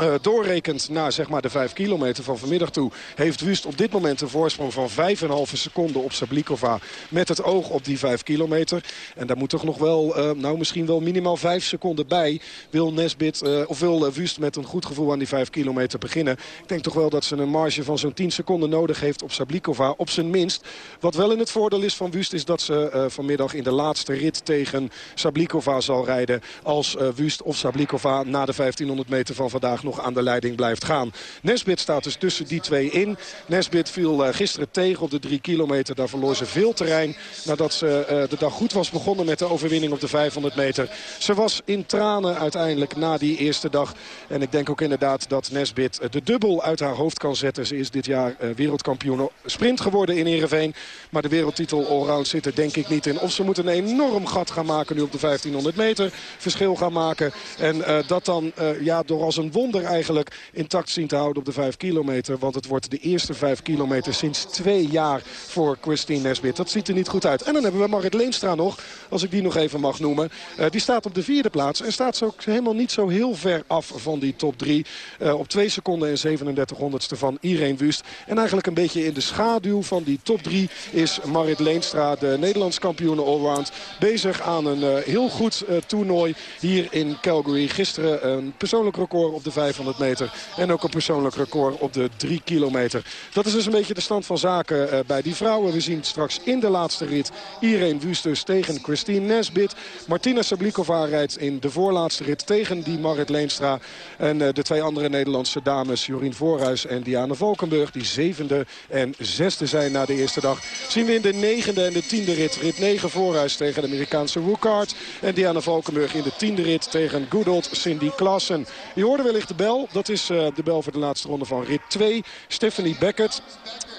uh, naar zeg maar, de 5 kilometer van vanmiddag toe... heeft Wust op dit moment een voorsprong van 5,5 seconden op Sablikova... met het oog op die 5 kilometer. En daar moet toch nog wel, uh, nou misschien wel minimaal 5 seconden bij... wil Nesbit, uh, of wil Wust met een goed gevoel aan die 5 kilometer beginnen. Ik denk toch wel dat ze een marge van zo'n 10 seconden nodig heeft op Sablikova, op zijn minst. Wat wel in het voordeel is van Wust is dat ze vanmiddag in de laatste rit tegen Sablikova zal rijden... als Wust of Sablikova na de 1500 meter van vandaag nog aan de leiding blijft gaan. Nesbit staat dus tussen die twee in. Nesbit viel gisteren tegen op de drie kilometer. Daar verloor ze veel terrein nadat ze de dag goed was begonnen met de overwinning op de 500 meter. Ze was in tranen uiteindelijk na die eerste dag. En ik denk ook inderdaad dat Nesbit de dubbel uit haar hoofd kan zetten. Ze is dit jaar wereldkampioen sprint geworden in Ereveen. Maar de wereldtitel allround zit er denk ik niet in. Of ze moeten een enorm gat gaan maken nu op de 1500 meter. Verschil gaan maken. En uh, dat dan uh, ja, door als een wonder eigenlijk intact zien te houden op de 5 kilometer. Want het wordt de eerste 5 kilometer sinds twee jaar voor Christine Nesbit. Dat ziet er niet goed uit. En dan hebben we Marit Leenstra nog, als ik die nog even mag noemen. Uh, die staat op de vierde plaats en staat ook helemaal niet zo heel ver af van die top 3. op 2 seconden en 37 honderdste van Irene Wust. En eigenlijk een beetje in de schaduw van die top 3 is Marit Leenstra, de Nederlands kampioen allround, bezig aan een uh, heel goed toernooi hier in Calgary. Gisteren een persoonlijk record op de 500 meter en ook een persoonlijk record op de 3 kilometer. Dat is dus een beetje de stand van zaken uh, bij die vrouwen. We zien straks in de laatste rit Irene Wusters tegen Christine Nesbit. Martina Sablikova rijdt in de voorlaatste rit tegen die Marit Leenstra. En de twee andere Nederlandse dames, Jorien Voorhuis en Diana Valkenburg, die zevende en zesde zijn na de eerste dag. Zien we in de negende en de tiende rit. Rit 9 voorhuis tegen de Amerikaanse Wookart. En Diana Valkenburg in de tiende rit tegen good old Cindy Klassen. Je hoorde wellicht de bel. Dat is uh, de bel voor de laatste ronde van rit 2. Stephanie Beckett.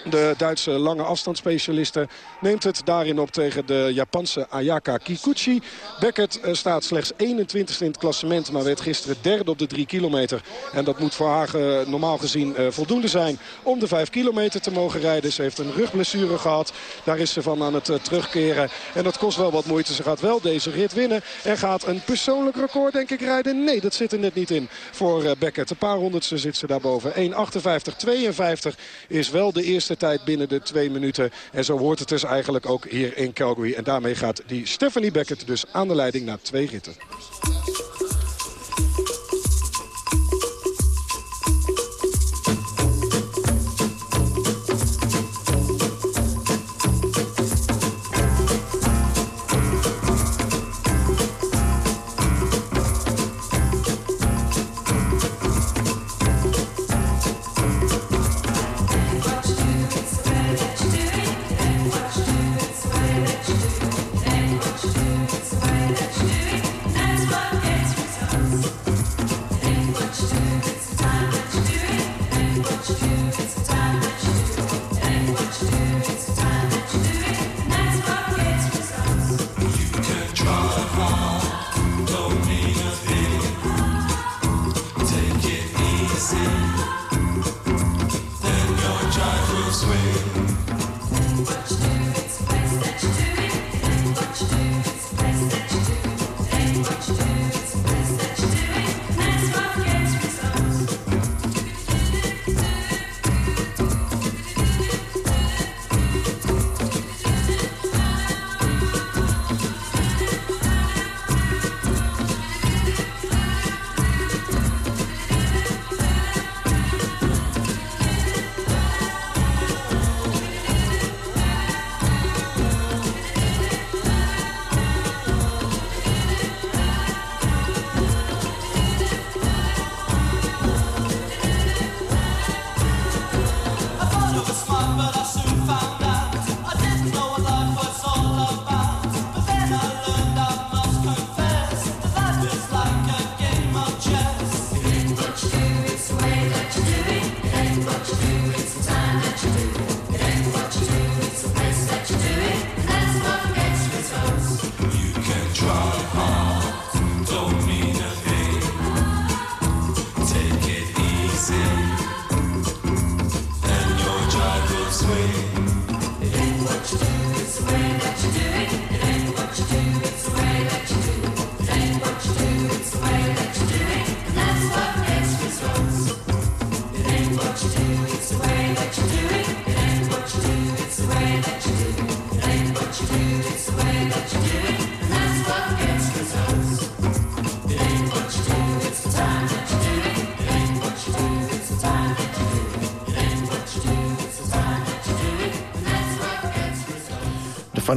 De Duitse lange afstandsspecialiste neemt het daarin op tegen de Japanse Ayaka Kikuchi. Beckett uh, staat slechts 21 in het klassement, maar werd gisteren derde op de 3 kilometer. En dat moet voor haar uh, normaal gezien uh, voldoende zijn om de 5 kilometer te mogen rijden. Ze heeft een rugblessure gehad. Daar is ze van aan het terugkeren. En dat kost wel wat moeite. Ze gaat wel deze rit winnen. En gaat een persoonlijk record denk ik rijden. Nee, dat zit er net niet in voor Beckett. Een paar honderdste zit ze daarboven. 1.58.52 is wel de eerste tijd binnen de twee minuten. En zo hoort het dus eigenlijk ook hier in Calgary. En daarmee gaat die Stephanie Beckett dus aan de leiding na twee ritten.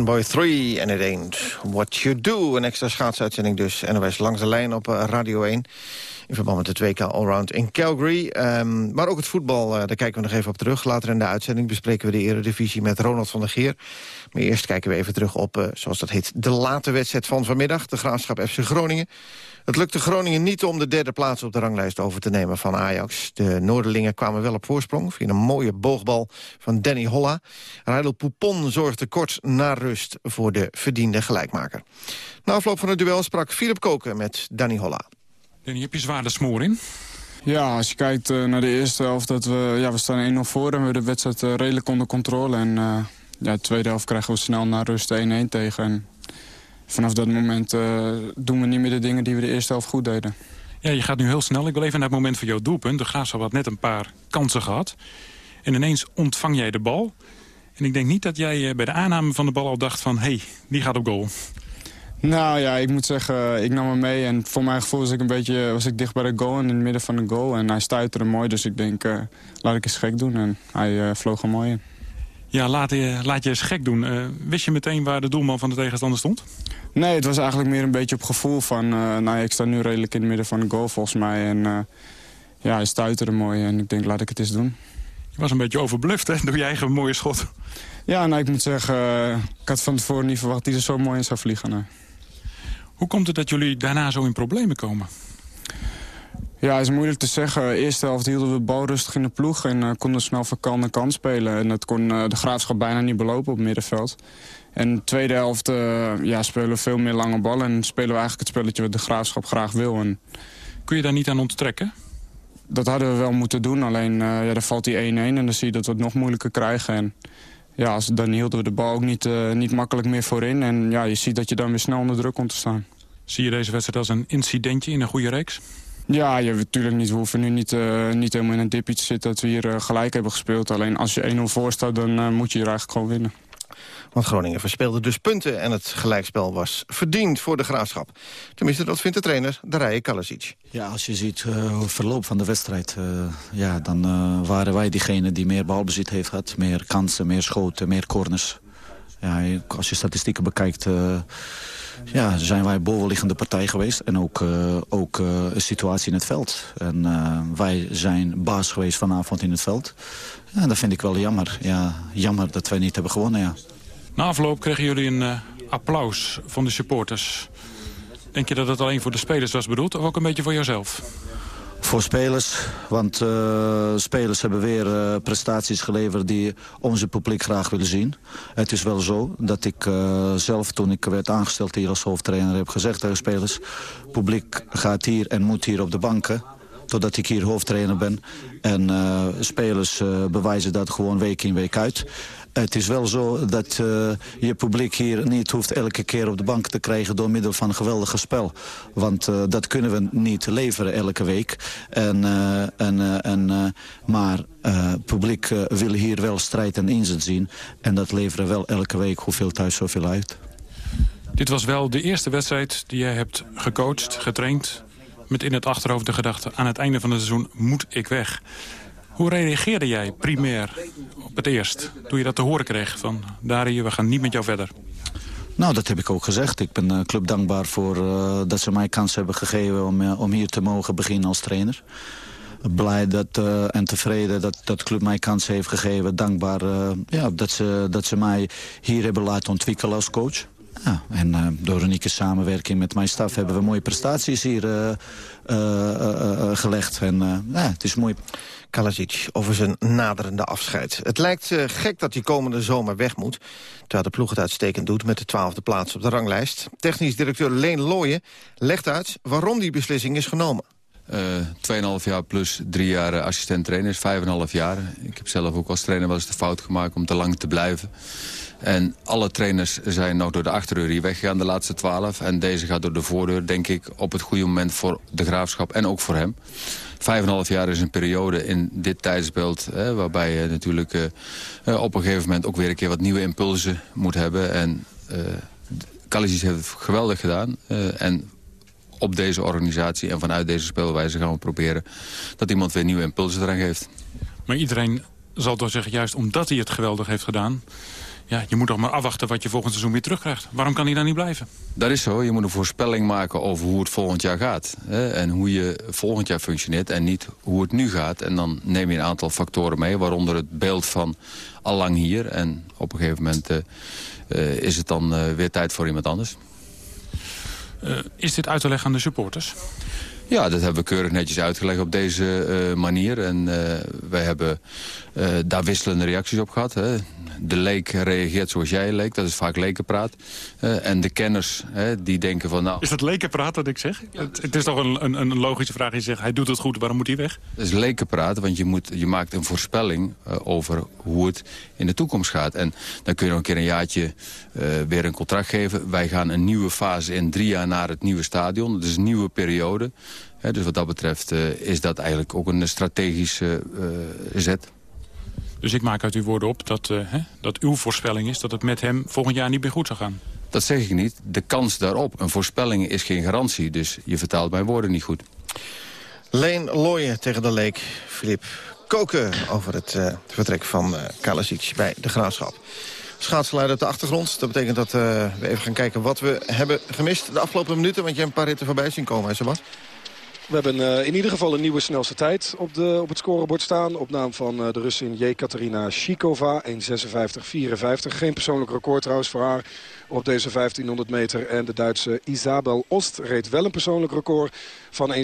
Funboy 3 en it ain't what you do. Een extra schaatsuitzending dus. NOS langs de lijn op eh, Radio 1. In verband met het WK Allround in Calgary. Um, maar ook het voetbal, uh, daar kijken we nog even op terug. Later in de uitzending bespreken we de eredivisie met Ronald van der Geer. Maar eerst kijken we even terug op, uh, zoals dat heet, de late wedstrijd van vanmiddag. De Graafschap FC Groningen. Het lukte Groningen niet om de derde plaats op de ranglijst over te nemen van Ajax. De Noorderlingen kwamen wel op voorsprong via een mooie boogbal van Danny Holla. Rijdel Poupon zorgde kort na rust voor de verdiende gelijkmaker. Na afloop van het duel sprak Philip Koken met Danny Holla. Danny, heb je zwaar de smoor in? Ja, als je kijkt uh, naar de eerste helft, dat we, ja, we staan 1-0 voor en we hebben de wedstrijd uh, redelijk onder controle. En uh, ja, de tweede helft krijgen we snel naar rust 1-1 tegen. En vanaf dat moment uh, doen we niet meer de dingen die we de eerste helft goed deden. Ja, je gaat nu heel snel. Ik wil even naar het moment van jouw doelpunt. De Graafschap had net een paar kansen gehad. En ineens ontvang jij de bal. En ik denk niet dat jij bij de aanname van de bal al dacht van... hé, hey, die gaat op goal. Nou ja, ik moet zeggen, ik nam hem mee. En voor mijn gevoel was ik een beetje was ik dicht bij de goal en in het midden van de goal. En hij stuitte mooi, dus ik denk, uh, laat ik eens gek doen. En hij uh, vloog er mooi in. Ja, laat je, laat je eens gek doen. Uh, wist je meteen waar de doelman van de tegenstander stond? Nee, het was eigenlijk meer een beetje op gevoel van... nou ja, ik sta nu redelijk in het midden van de goal volgens mij. En ja, hij stuitte er mooi en ik denk, laat ik het eens doen. Je was een beetje overbluft, hè, door je eigen mooie schot. Ja, nou, ik moet zeggen, ik had van tevoren niet verwacht dat hij er zo mooi in zou vliegen. Nee. Hoe komt het dat jullie daarna zo in problemen komen? Ja, het is moeilijk te zeggen. De eerste helft hielden we bal rustig in de ploeg... en uh, konden snel van kant naar kant spelen. En dat kon uh, de Graafschap bijna niet belopen op het middenveld. En de tweede helft uh, ja, spelen we veel meer lange ballen... en spelen we eigenlijk het spelletje wat de Graafschap graag wil. En... Kun je daar niet aan onttrekken? Dat hadden we wel moeten doen, alleen ja, dan valt die 1-1... en dan zie je dat we het nog moeilijker krijgen. En ja, dan hielden we de bal ook niet, niet makkelijk meer voorin. En ja, je ziet dat je dan weer snel onder druk komt te staan. Zie je deze wedstrijd als een incidentje in een goede reeks? Ja, ja natuurlijk niet. We hoeven nu niet, uh, niet helemaal in een dipje te zitten dat we hier uh, gelijk hebben gespeeld. Alleen als je 1-0 voor staat, dan moet je hier eigenlijk gewoon winnen. Want Groningen verspeelde dus punten en het gelijkspel was verdiend voor de Graafschap. Tenminste, dat vindt de trainer Darije Kalasic. Ja, als je ziet uh, het verloop van de wedstrijd... Uh, ja, dan uh, waren wij diegene die meer balbezit heeft gehad. Meer kansen, meer schoten, meer corners. Ja, als je statistieken bekijkt... ja, zijn wij bovenliggende partij geweest. En ook, ook een situatie in het veld. En wij zijn baas geweest vanavond in het veld. Ja, dat vind ik wel jammer. Ja, jammer dat wij niet hebben gewonnen, ja. Na afloop kregen jullie een applaus van de supporters. Denk je dat het alleen voor de spelers was bedoeld of ook een beetje voor jouzelf? Voor spelers, want uh, spelers hebben weer uh, prestaties geleverd die onze publiek graag willen zien. Het is wel zo dat ik uh, zelf toen ik werd aangesteld hier als hoofdtrainer heb gezegd tegen spelers... publiek gaat hier en moet hier op de banken totdat ik hier hoofdtrainer ben. En spelers bewijzen dat gewoon week in week uit. Het is wel zo dat uh, je publiek hier niet hoeft elke keer op de bank te krijgen... door middel van geweldige spel. Want dat kunnen we niet leveren elke week. En, en, en, maar het publiek wil hier wel strijd en inzet zien. En dat leveren wel elke week hoeveel thuis zoveel uit. Dit was wel de eerste wedstrijd die jij hebt gecoacht, getraind... met in het achterhoofd de gedachte... aan het einde van het seizoen moet ik weg. Hoe reageerde jij primair op het eerst, toen je dat te horen kreeg? Van, Darie, we gaan niet met jou verder. Nou, dat heb ik ook gezegd. Ik ben uh, club dankbaar voor uh, dat ze mij kans hebben gegeven om, uh, om hier te mogen beginnen als trainer. Blij dat, en tevreden dat, dat club mij kans heeft gegeven. Dankbaar ja, dat, ze, dat ze mij hier hebben laten ontwikkelen als coach. Ja, en uh, door unieke samenwerking met mijn staf hebben we mooie prestaties hier gelegd. En ja, het is mooi. Kalasic over zijn naderende afscheid. Het lijkt gek dat hij komende zomer weg moet... terwijl de ploeg het uitstekend doet met de twaalfde plaats op de ranglijst. Technisch directeur Leen Looyen legt uit waarom die beslissing is genomen. Uh, 2,5 jaar plus drie jaar assistent trainer is 5,5 jaar. Ik heb zelf ook als trainer wel eens de fout gemaakt om te lang te blijven. En alle trainers zijn nog door de achterdeur hier weggegaan, de laatste twaalf. En deze gaat door de voordeur, denk ik, op het goede moment voor de graafschap en ook voor hem. Vijf en half jaar is een periode in dit tijdsbeeld... Hè, waarbij je natuurlijk op een gegeven moment ook weer een keer wat nieuwe impulsen moet hebben. En uh, heeft het geweldig gedaan. En op deze organisatie en vanuit deze speelwijze gaan we proberen... dat iemand weer nieuwe impulsen eraan geeft. Maar iedereen zal toch zeggen, juist omdat hij het geweldig heeft gedaan Ja, je moet toch maar afwachten wat je volgend seizoen weer terugkrijgt. Waarom kan hij dan niet blijven? Dat is zo. Je moet een voorspelling maken over hoe het volgend jaar gaat. Hè? En hoe je volgend jaar functioneert en niet hoe het nu gaat. En dan neem je een aantal factoren mee, waaronder het beeld van allang hier. En op een gegeven moment uh, uh, is het dan uh, weer tijd voor iemand anders. Is dit uit te leggen aan de supporters? Ja, dat hebben we keurig netjes uitgelegd op deze uh, manier. En uh, wij hebben uh, daar wisselende reacties op gehad. Hè. De leek reageert zoals jij leek, dat is vaak lekenpraat. en de kenners die denken van... Nou, is dat lekenpraat wat ik zeg? Het, het, is toch een, een, een, logische vraag. Je zegt, hij doet het goed, waarom moet hij weg? Het is lekenpraat, want je, moet, je maakt een voorspelling over hoe het in de toekomst gaat. En dan kun je nog een keer een jaartje weer een contract geven. Wij gaan een nieuwe fase in drie jaar naar het nieuwe stadion. Dat is een nieuwe periode. He, dus wat dat betreft uh, is dat eigenlijk ook een strategische uh, zet. Dus ik maak uit uw woorden op dat, uh, hè, dat uw voorspelling is... dat het met hem volgend jaar niet meer goed zou gaan. Dat zeg ik niet. De kans daarop. Een voorspelling is geen garantie. Dus je vertaalt mijn woorden niet goed. Leen Looyen tegen de leek. Filip Koken over het vertrek van uh, Kalasic bij de Graafschap. Schaatsgeluid uit de achtergrond. Dat betekent dat we even gaan kijken wat we hebben gemist de afgelopen minuten. Want je hebt een paar ritten voorbij zien komen, hè, Sebas? We hebben uh, in ieder geval een nieuwe snelste tijd op, de, op het scorebord staan. Op naam van uh, de Russin Jekaterina Shikova, 1.56.54. Geen persoonlijk record trouwens voor haar op deze 1500 meter. En de Duitse Isabel Ost reed wel een persoonlijk record van 1.56.72.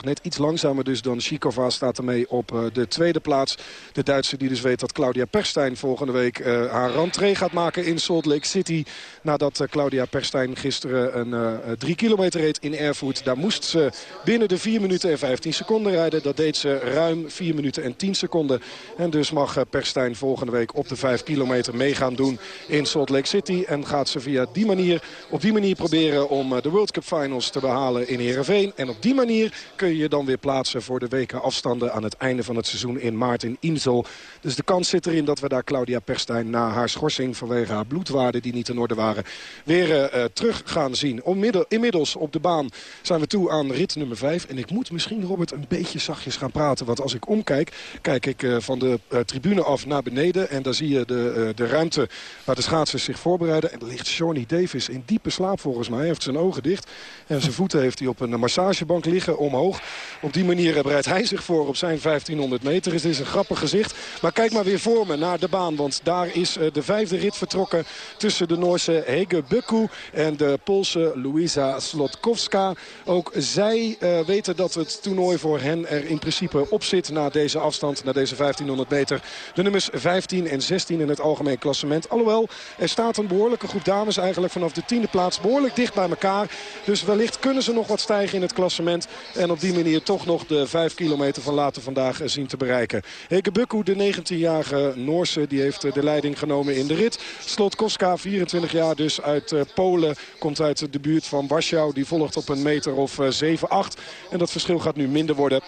Net iets langzamer dus dan Shikova staat ermee op uh, de tweede plaats. De Duitse die dus weet dat Claudia Perstijn volgende week haar rentree gaat maken in Salt Lake City. Nadat Claudia Perstijn gisteren een 3 kilometer reed in Erfurt. Daar moest ze binnen de 4 minuten en 15 seconden rijden. Dat deed ze ruim 4 minuten en 10 seconden. En dus mag Perstijn volgende week op de 5 kilometer mee gaan doen in Salt Lake City. En gaat ze via die manier, op die manier proberen om de World Cup Finals te behalen in Heerenveen. En op die manier kun je je dan weer plaatsen voor de weken afstanden aan het einde van het seizoen in maart in Insel. Dus de kans zit erin dat we daar Claudia Perstijn na haar schorsing vanwege haar bloedwaarden die niet in orde waren weer uh, terug gaan zien. Inmiddels op de baan zijn we toe aan rit nummer 5. En ik moet misschien Robert een beetje zachtjes gaan praten. Want als ik omkijk, kijk ik uh, van de uh, tribune af naar beneden. En daar zie je de, de ruimte waar de schaatsers zich voorbereiden. En er ligt Shawnee Davis in diepe slaap volgens mij. Hij heeft zijn ogen dicht. En zijn voeten heeft hij op een massagebank liggen omhoog. Op die manier bereidt hij zich voor op zijn 1500 meter. Het is een grappig gezicht. Maar kijk maar weer voor me naar de baan. Want daar is de vijfde rit vertrokken tussen de Noorse Hege Bukku en de Poolse Luisa Slotkowska. Ook zij uh, weten dat het toernooi voor hen er in principe op zit na deze afstand, na deze 1500 meter. De nummers 15 en 16 in het algemeen klassement. Alhoewel, er staat een behoorlijke groep dames eigenlijk vanaf de tiende plaats behoorlijk dicht bij elkaar. Dus wellicht kunnen ze nog wat stijgen in het klassement. En op die manier toch nog de 5 kilometer van later vandaag zien te bereiken. Heke Bukku, de 19-jarige Noorse, die heeft de leiding genomen in de rit. Slotkowska, 24 jaar dus uit Polen, komt uit de buurt van Warschau. Die volgt op een meter of 7, 8. En dat verschil gaat nu minder worden.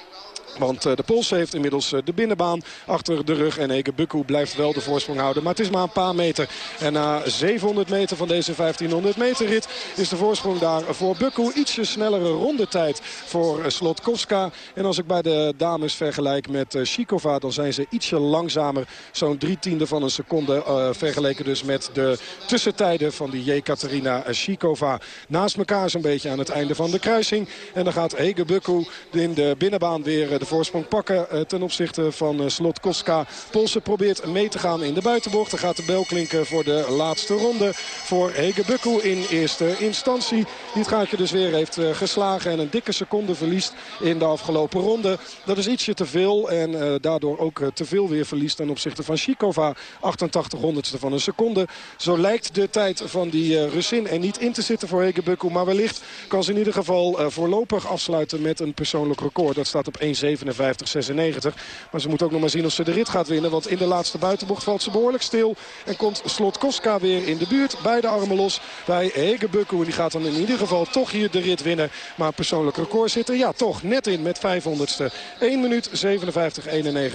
Want de Poolse heeft inmiddels de binnenbaan achter de rug. En Ege Bukku blijft wel de voorsprong houden. Maar het is maar een paar meter. En na 700 meter van deze 1500 meter rit is de voorsprong daar voor Bukku. Ietsje snellere rondetijd voor Slotkowska. En als ik bij de dames vergelijk met Shikova, dan zijn ze ietsje langzamer. Zo'n drie tiende van een seconde vergeleken dus met de tussentijden van die Jekaterina Shikova. Naast elkaar zo'n beetje aan het einde van de kruising. En dan gaat Ege Bukku in de binnenbaan weer voorsprong pakken ten opzichte van Slotkowska. Polsen probeert mee te gaan in de buitenbocht. Dan gaat de bel klinken voor de laatste ronde voor Hege Bukku in eerste instantie. Die het gaatje dus weer heeft geslagen en een dikke seconde verliest in de afgelopen ronde. Dat is ietsje te veel en daardoor ook te veel weer verliest ten opzichte van Shikova. 88 honderdste van een seconde. Zo lijkt de tijd van die Russin er niet in te zitten voor Hege Bukku. Maar wellicht kan ze in ieder geval voorlopig afsluiten met een persoonlijk record. Dat staat op 1.57.96. Maar ze moet ook nog maar zien of ze de rit gaat winnen. Want in de laatste buitenbocht valt ze behoorlijk stil. En komt Slotkowska weer in de buurt. Beide armen los bij Hege Bukku. En die gaat dan in ieder geval toch hier de rit winnen. Maar persoonlijk record zit er ja, toch net in met 500ste. 1 minuut 57-91.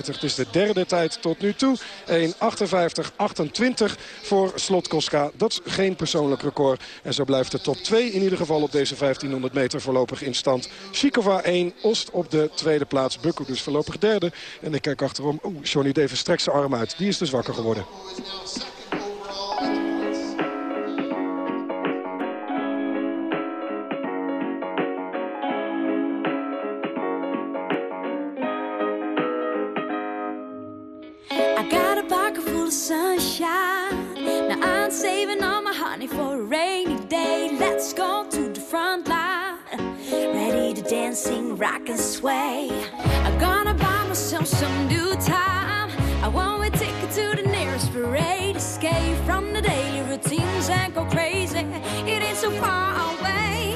Het is de derde tijd tot nu toe. 1.58-28 voor Slotkowska. Dat is geen persoonlijk record. En zo blijft de top 2 in ieder geval op deze 1500 meter voorlopig in stand. Shikova 1, Ost op de tweede plaats plaats. Bukko dus voorlopig derde. En ik kijk achterom. Oeh, Johnny Davis strekt zijn arm uit. Die is dus wakker geworden. sunshine. Now I'm saving all my honey for a rainy day. Let's go sing, rock and sway. I'm gonna buy myself some new time. I want a ticket to the nearest parade. Escape from the daily routines and go crazy. It ain't so far away.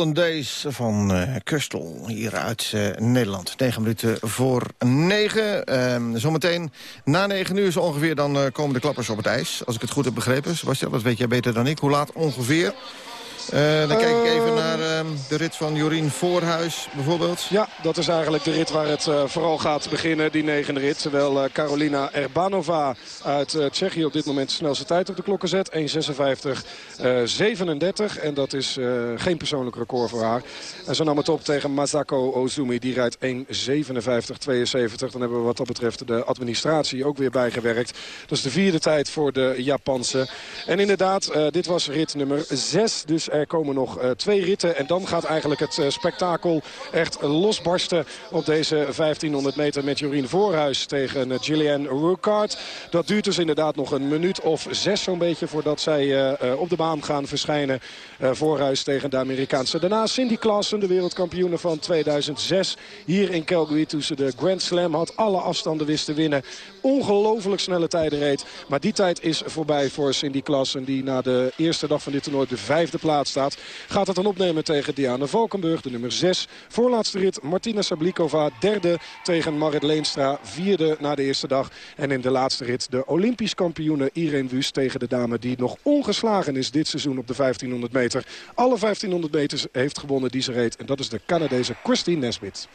Golden Days van eh Kustel, hier uit eh, Nederland. 9 minuten voor 9. Ehm, zometeen na 9 uur zo ongeveer dan eh, komen de klappers op het ijs. Als ik het goed heb begrepen. Sebastian, dat weet jij beter dan ik. Hoe laat ongeveer? Eh, dan kijk ik even naar ehm, de rit van Jorien Voorhuis bijvoorbeeld. Ja, dat is eigenlijk de rit waar het eh, vooral gaat beginnen, die negende rit. Terwijl eh, Carolina Erbanova uit Tsjechië op dit moment de snelste tijd op de klokken zet. 1.56.37 en dat is geen persoonlijk record voor haar. En ze nam het op tegen Masako Ozumi, die rijdt 1.57.72. Dan hebben we wat dat betreft de administratie ook weer bijgewerkt. Dat is de vierde tijd voor de Japanse. En inderdaad, dit was rit nummer 6, dus komen nog eh, twee ritten. En dan gaat eigenlijk het eh, spektakel echt losbarsten op deze 1500 meter met Jorien Voorhuis tegen uh, Gillian Rocard. Dat duurt dus inderdaad nog een minuut of zes zo'n beetje voordat zij op de baan gaan verschijnen. Voorhuis tegen de Amerikaanse. Daarna Cindy Klassen, de wereldkampioene van 2006. Hier in Calgary tussen de Grand Slam had alle afstanden wist te winnen. Ongelooflijk snelle tijden reed. Maar die tijd is voorbij voor Cindy Klassen die na de eerste dag van dit toernooi de vijfde plaats staat. Gaat het dan opnemen tegen Diana Valkenburg, de nummer 6. Voorlaatste rit Martina Sablikova, derde tegen Marit Leenstra, vierde na de eerste dag. En in de laatste rit de Olympisch kampioene Irene Wust tegen de dame die nog ongeslagen is dit seizoen op de 1500 meter. Alle 1500 meters heeft gewonnen die ze reed. En dat is de Canadese Christine Nesbit.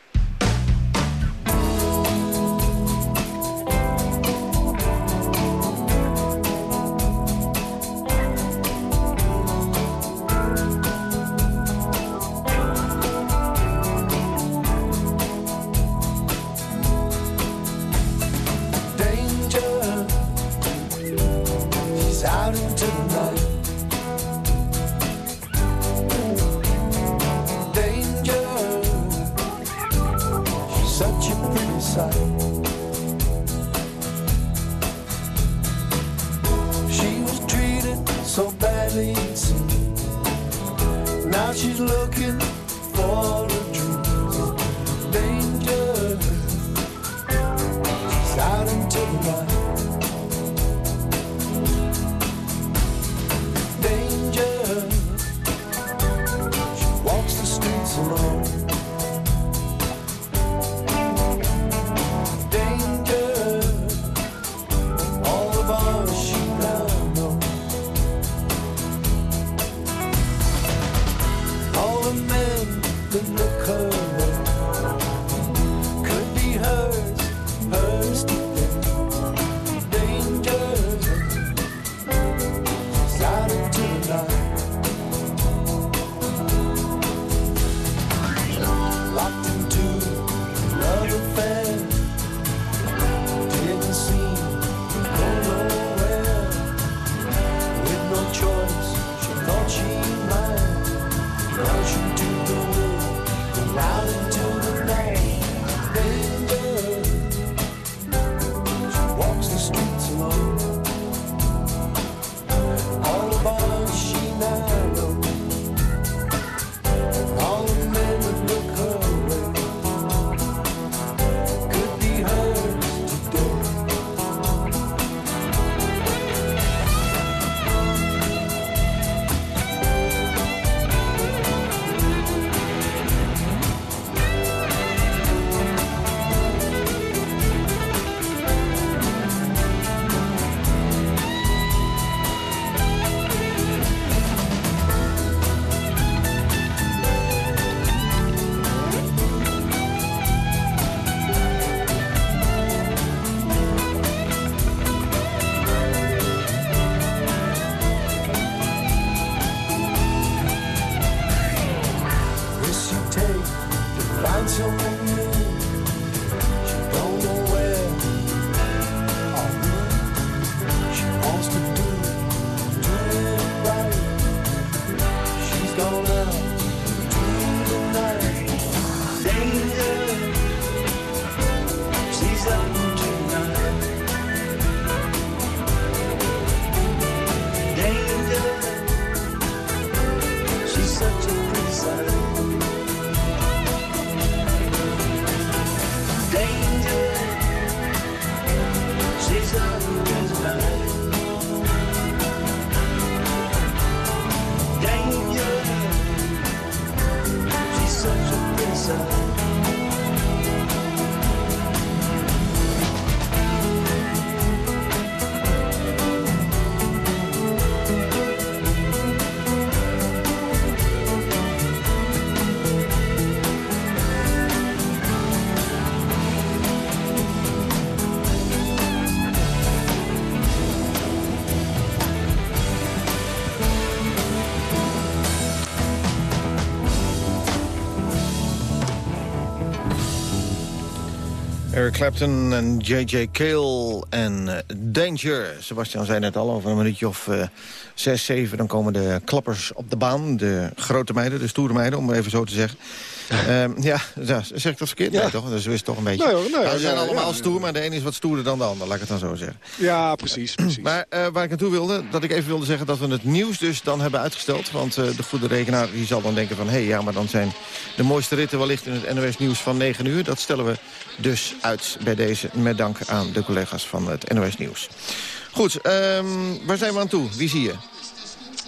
Eric Clapton en J.J. Cale en eh, Danger. Sebastian zei net al, over een minuutje of eh, zes, zeven... dan komen de klappers op de baan. De grote meiden, de stoere meiden, om even zo te zeggen. Ehm, ja, zeg ik dat verkeerd? Ja. Nee, toch? Dat is toch een beetje. Nee, hoor, nee, Nou, ze zijn allemaal stoer, maar de een is wat stoerder dan de ander. Laat ik het dan zo zeggen. Ja, precies. precies. Maar eh, waar ik naartoe wilde, dat ik even wilde zeggen dat we het nieuws dus dan hebben uitgesteld. Want eh, de goede rekenaar die zal dan denken van... hé, hey, ja, maar dan zijn de mooiste ritten wellicht in het NOS Nieuws van 9 uur. Dat stellen we dus uit bij deze, met dank aan de collega's van het NOS Nieuws. Goed, ehm, waar zijn we aan toe? Wie zie je?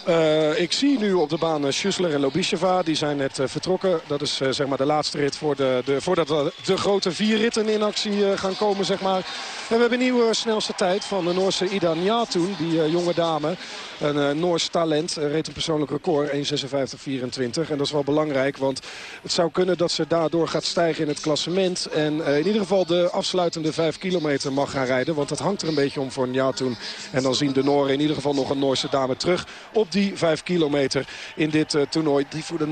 Eh, ik zie nu op de baan uh, Schussler en Lobisheva. Die zijn net eh, vertrokken. Dat is eh, zeg maar de laatste rit voor de, de, voordat de, de grote vier ritten in actie eh, gaan komen. Zeg maar. En we hebben een nieuwe snelste tijd van de Noorse Ida Njatun. Die eh, jonge dame. Een eh, Noors talent. eh, reed een persoonlijk record. 1.56.24. En dat is wel belangrijk. Want het zou kunnen dat ze daardoor gaat stijgen in het klassement. En eh, in ieder geval de afsluitende 5 kilometer mag gaan rijden. Want dat hangt er een beetje om voor Njatun. En dan zien de Noren in ieder geval nog een Noorse dame terug. Op die 5 kilometer in dit toernooi.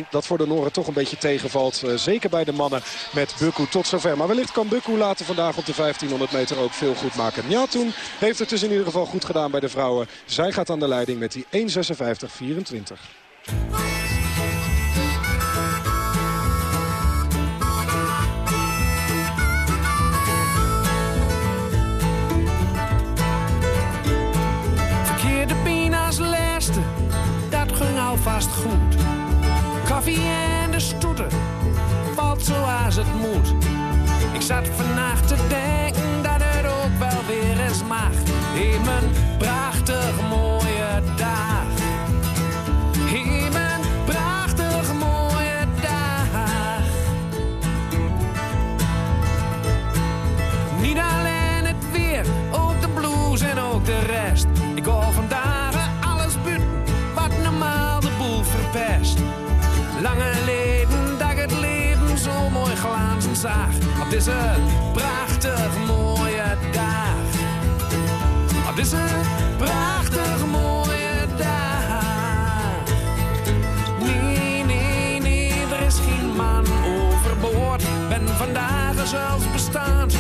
Dat voor de Noren toch een beetje tegenvalt. Zeker bij de mannen met Bukku tot zover. Maar wellicht kan Bukku later vandaag op de 1500 meter ook veel goed maken. Njatun heeft het dus in ieder geval goed gedaan bij de vrouwen. Zij gaat aan de leiding met die 1.56.24. Verkeerde pina's laatste, dat ging alvast goed. Koffie en de stoeten, valt zoals het moet. Ik zat vannacht te denken dat het ook wel weer eens mag. In mijn Op deze prachtig mooie dag. Op deze prachtig mooie dag. Nee, nee, nee, er is geen man overboord. Ben vandaag zelfs bestaand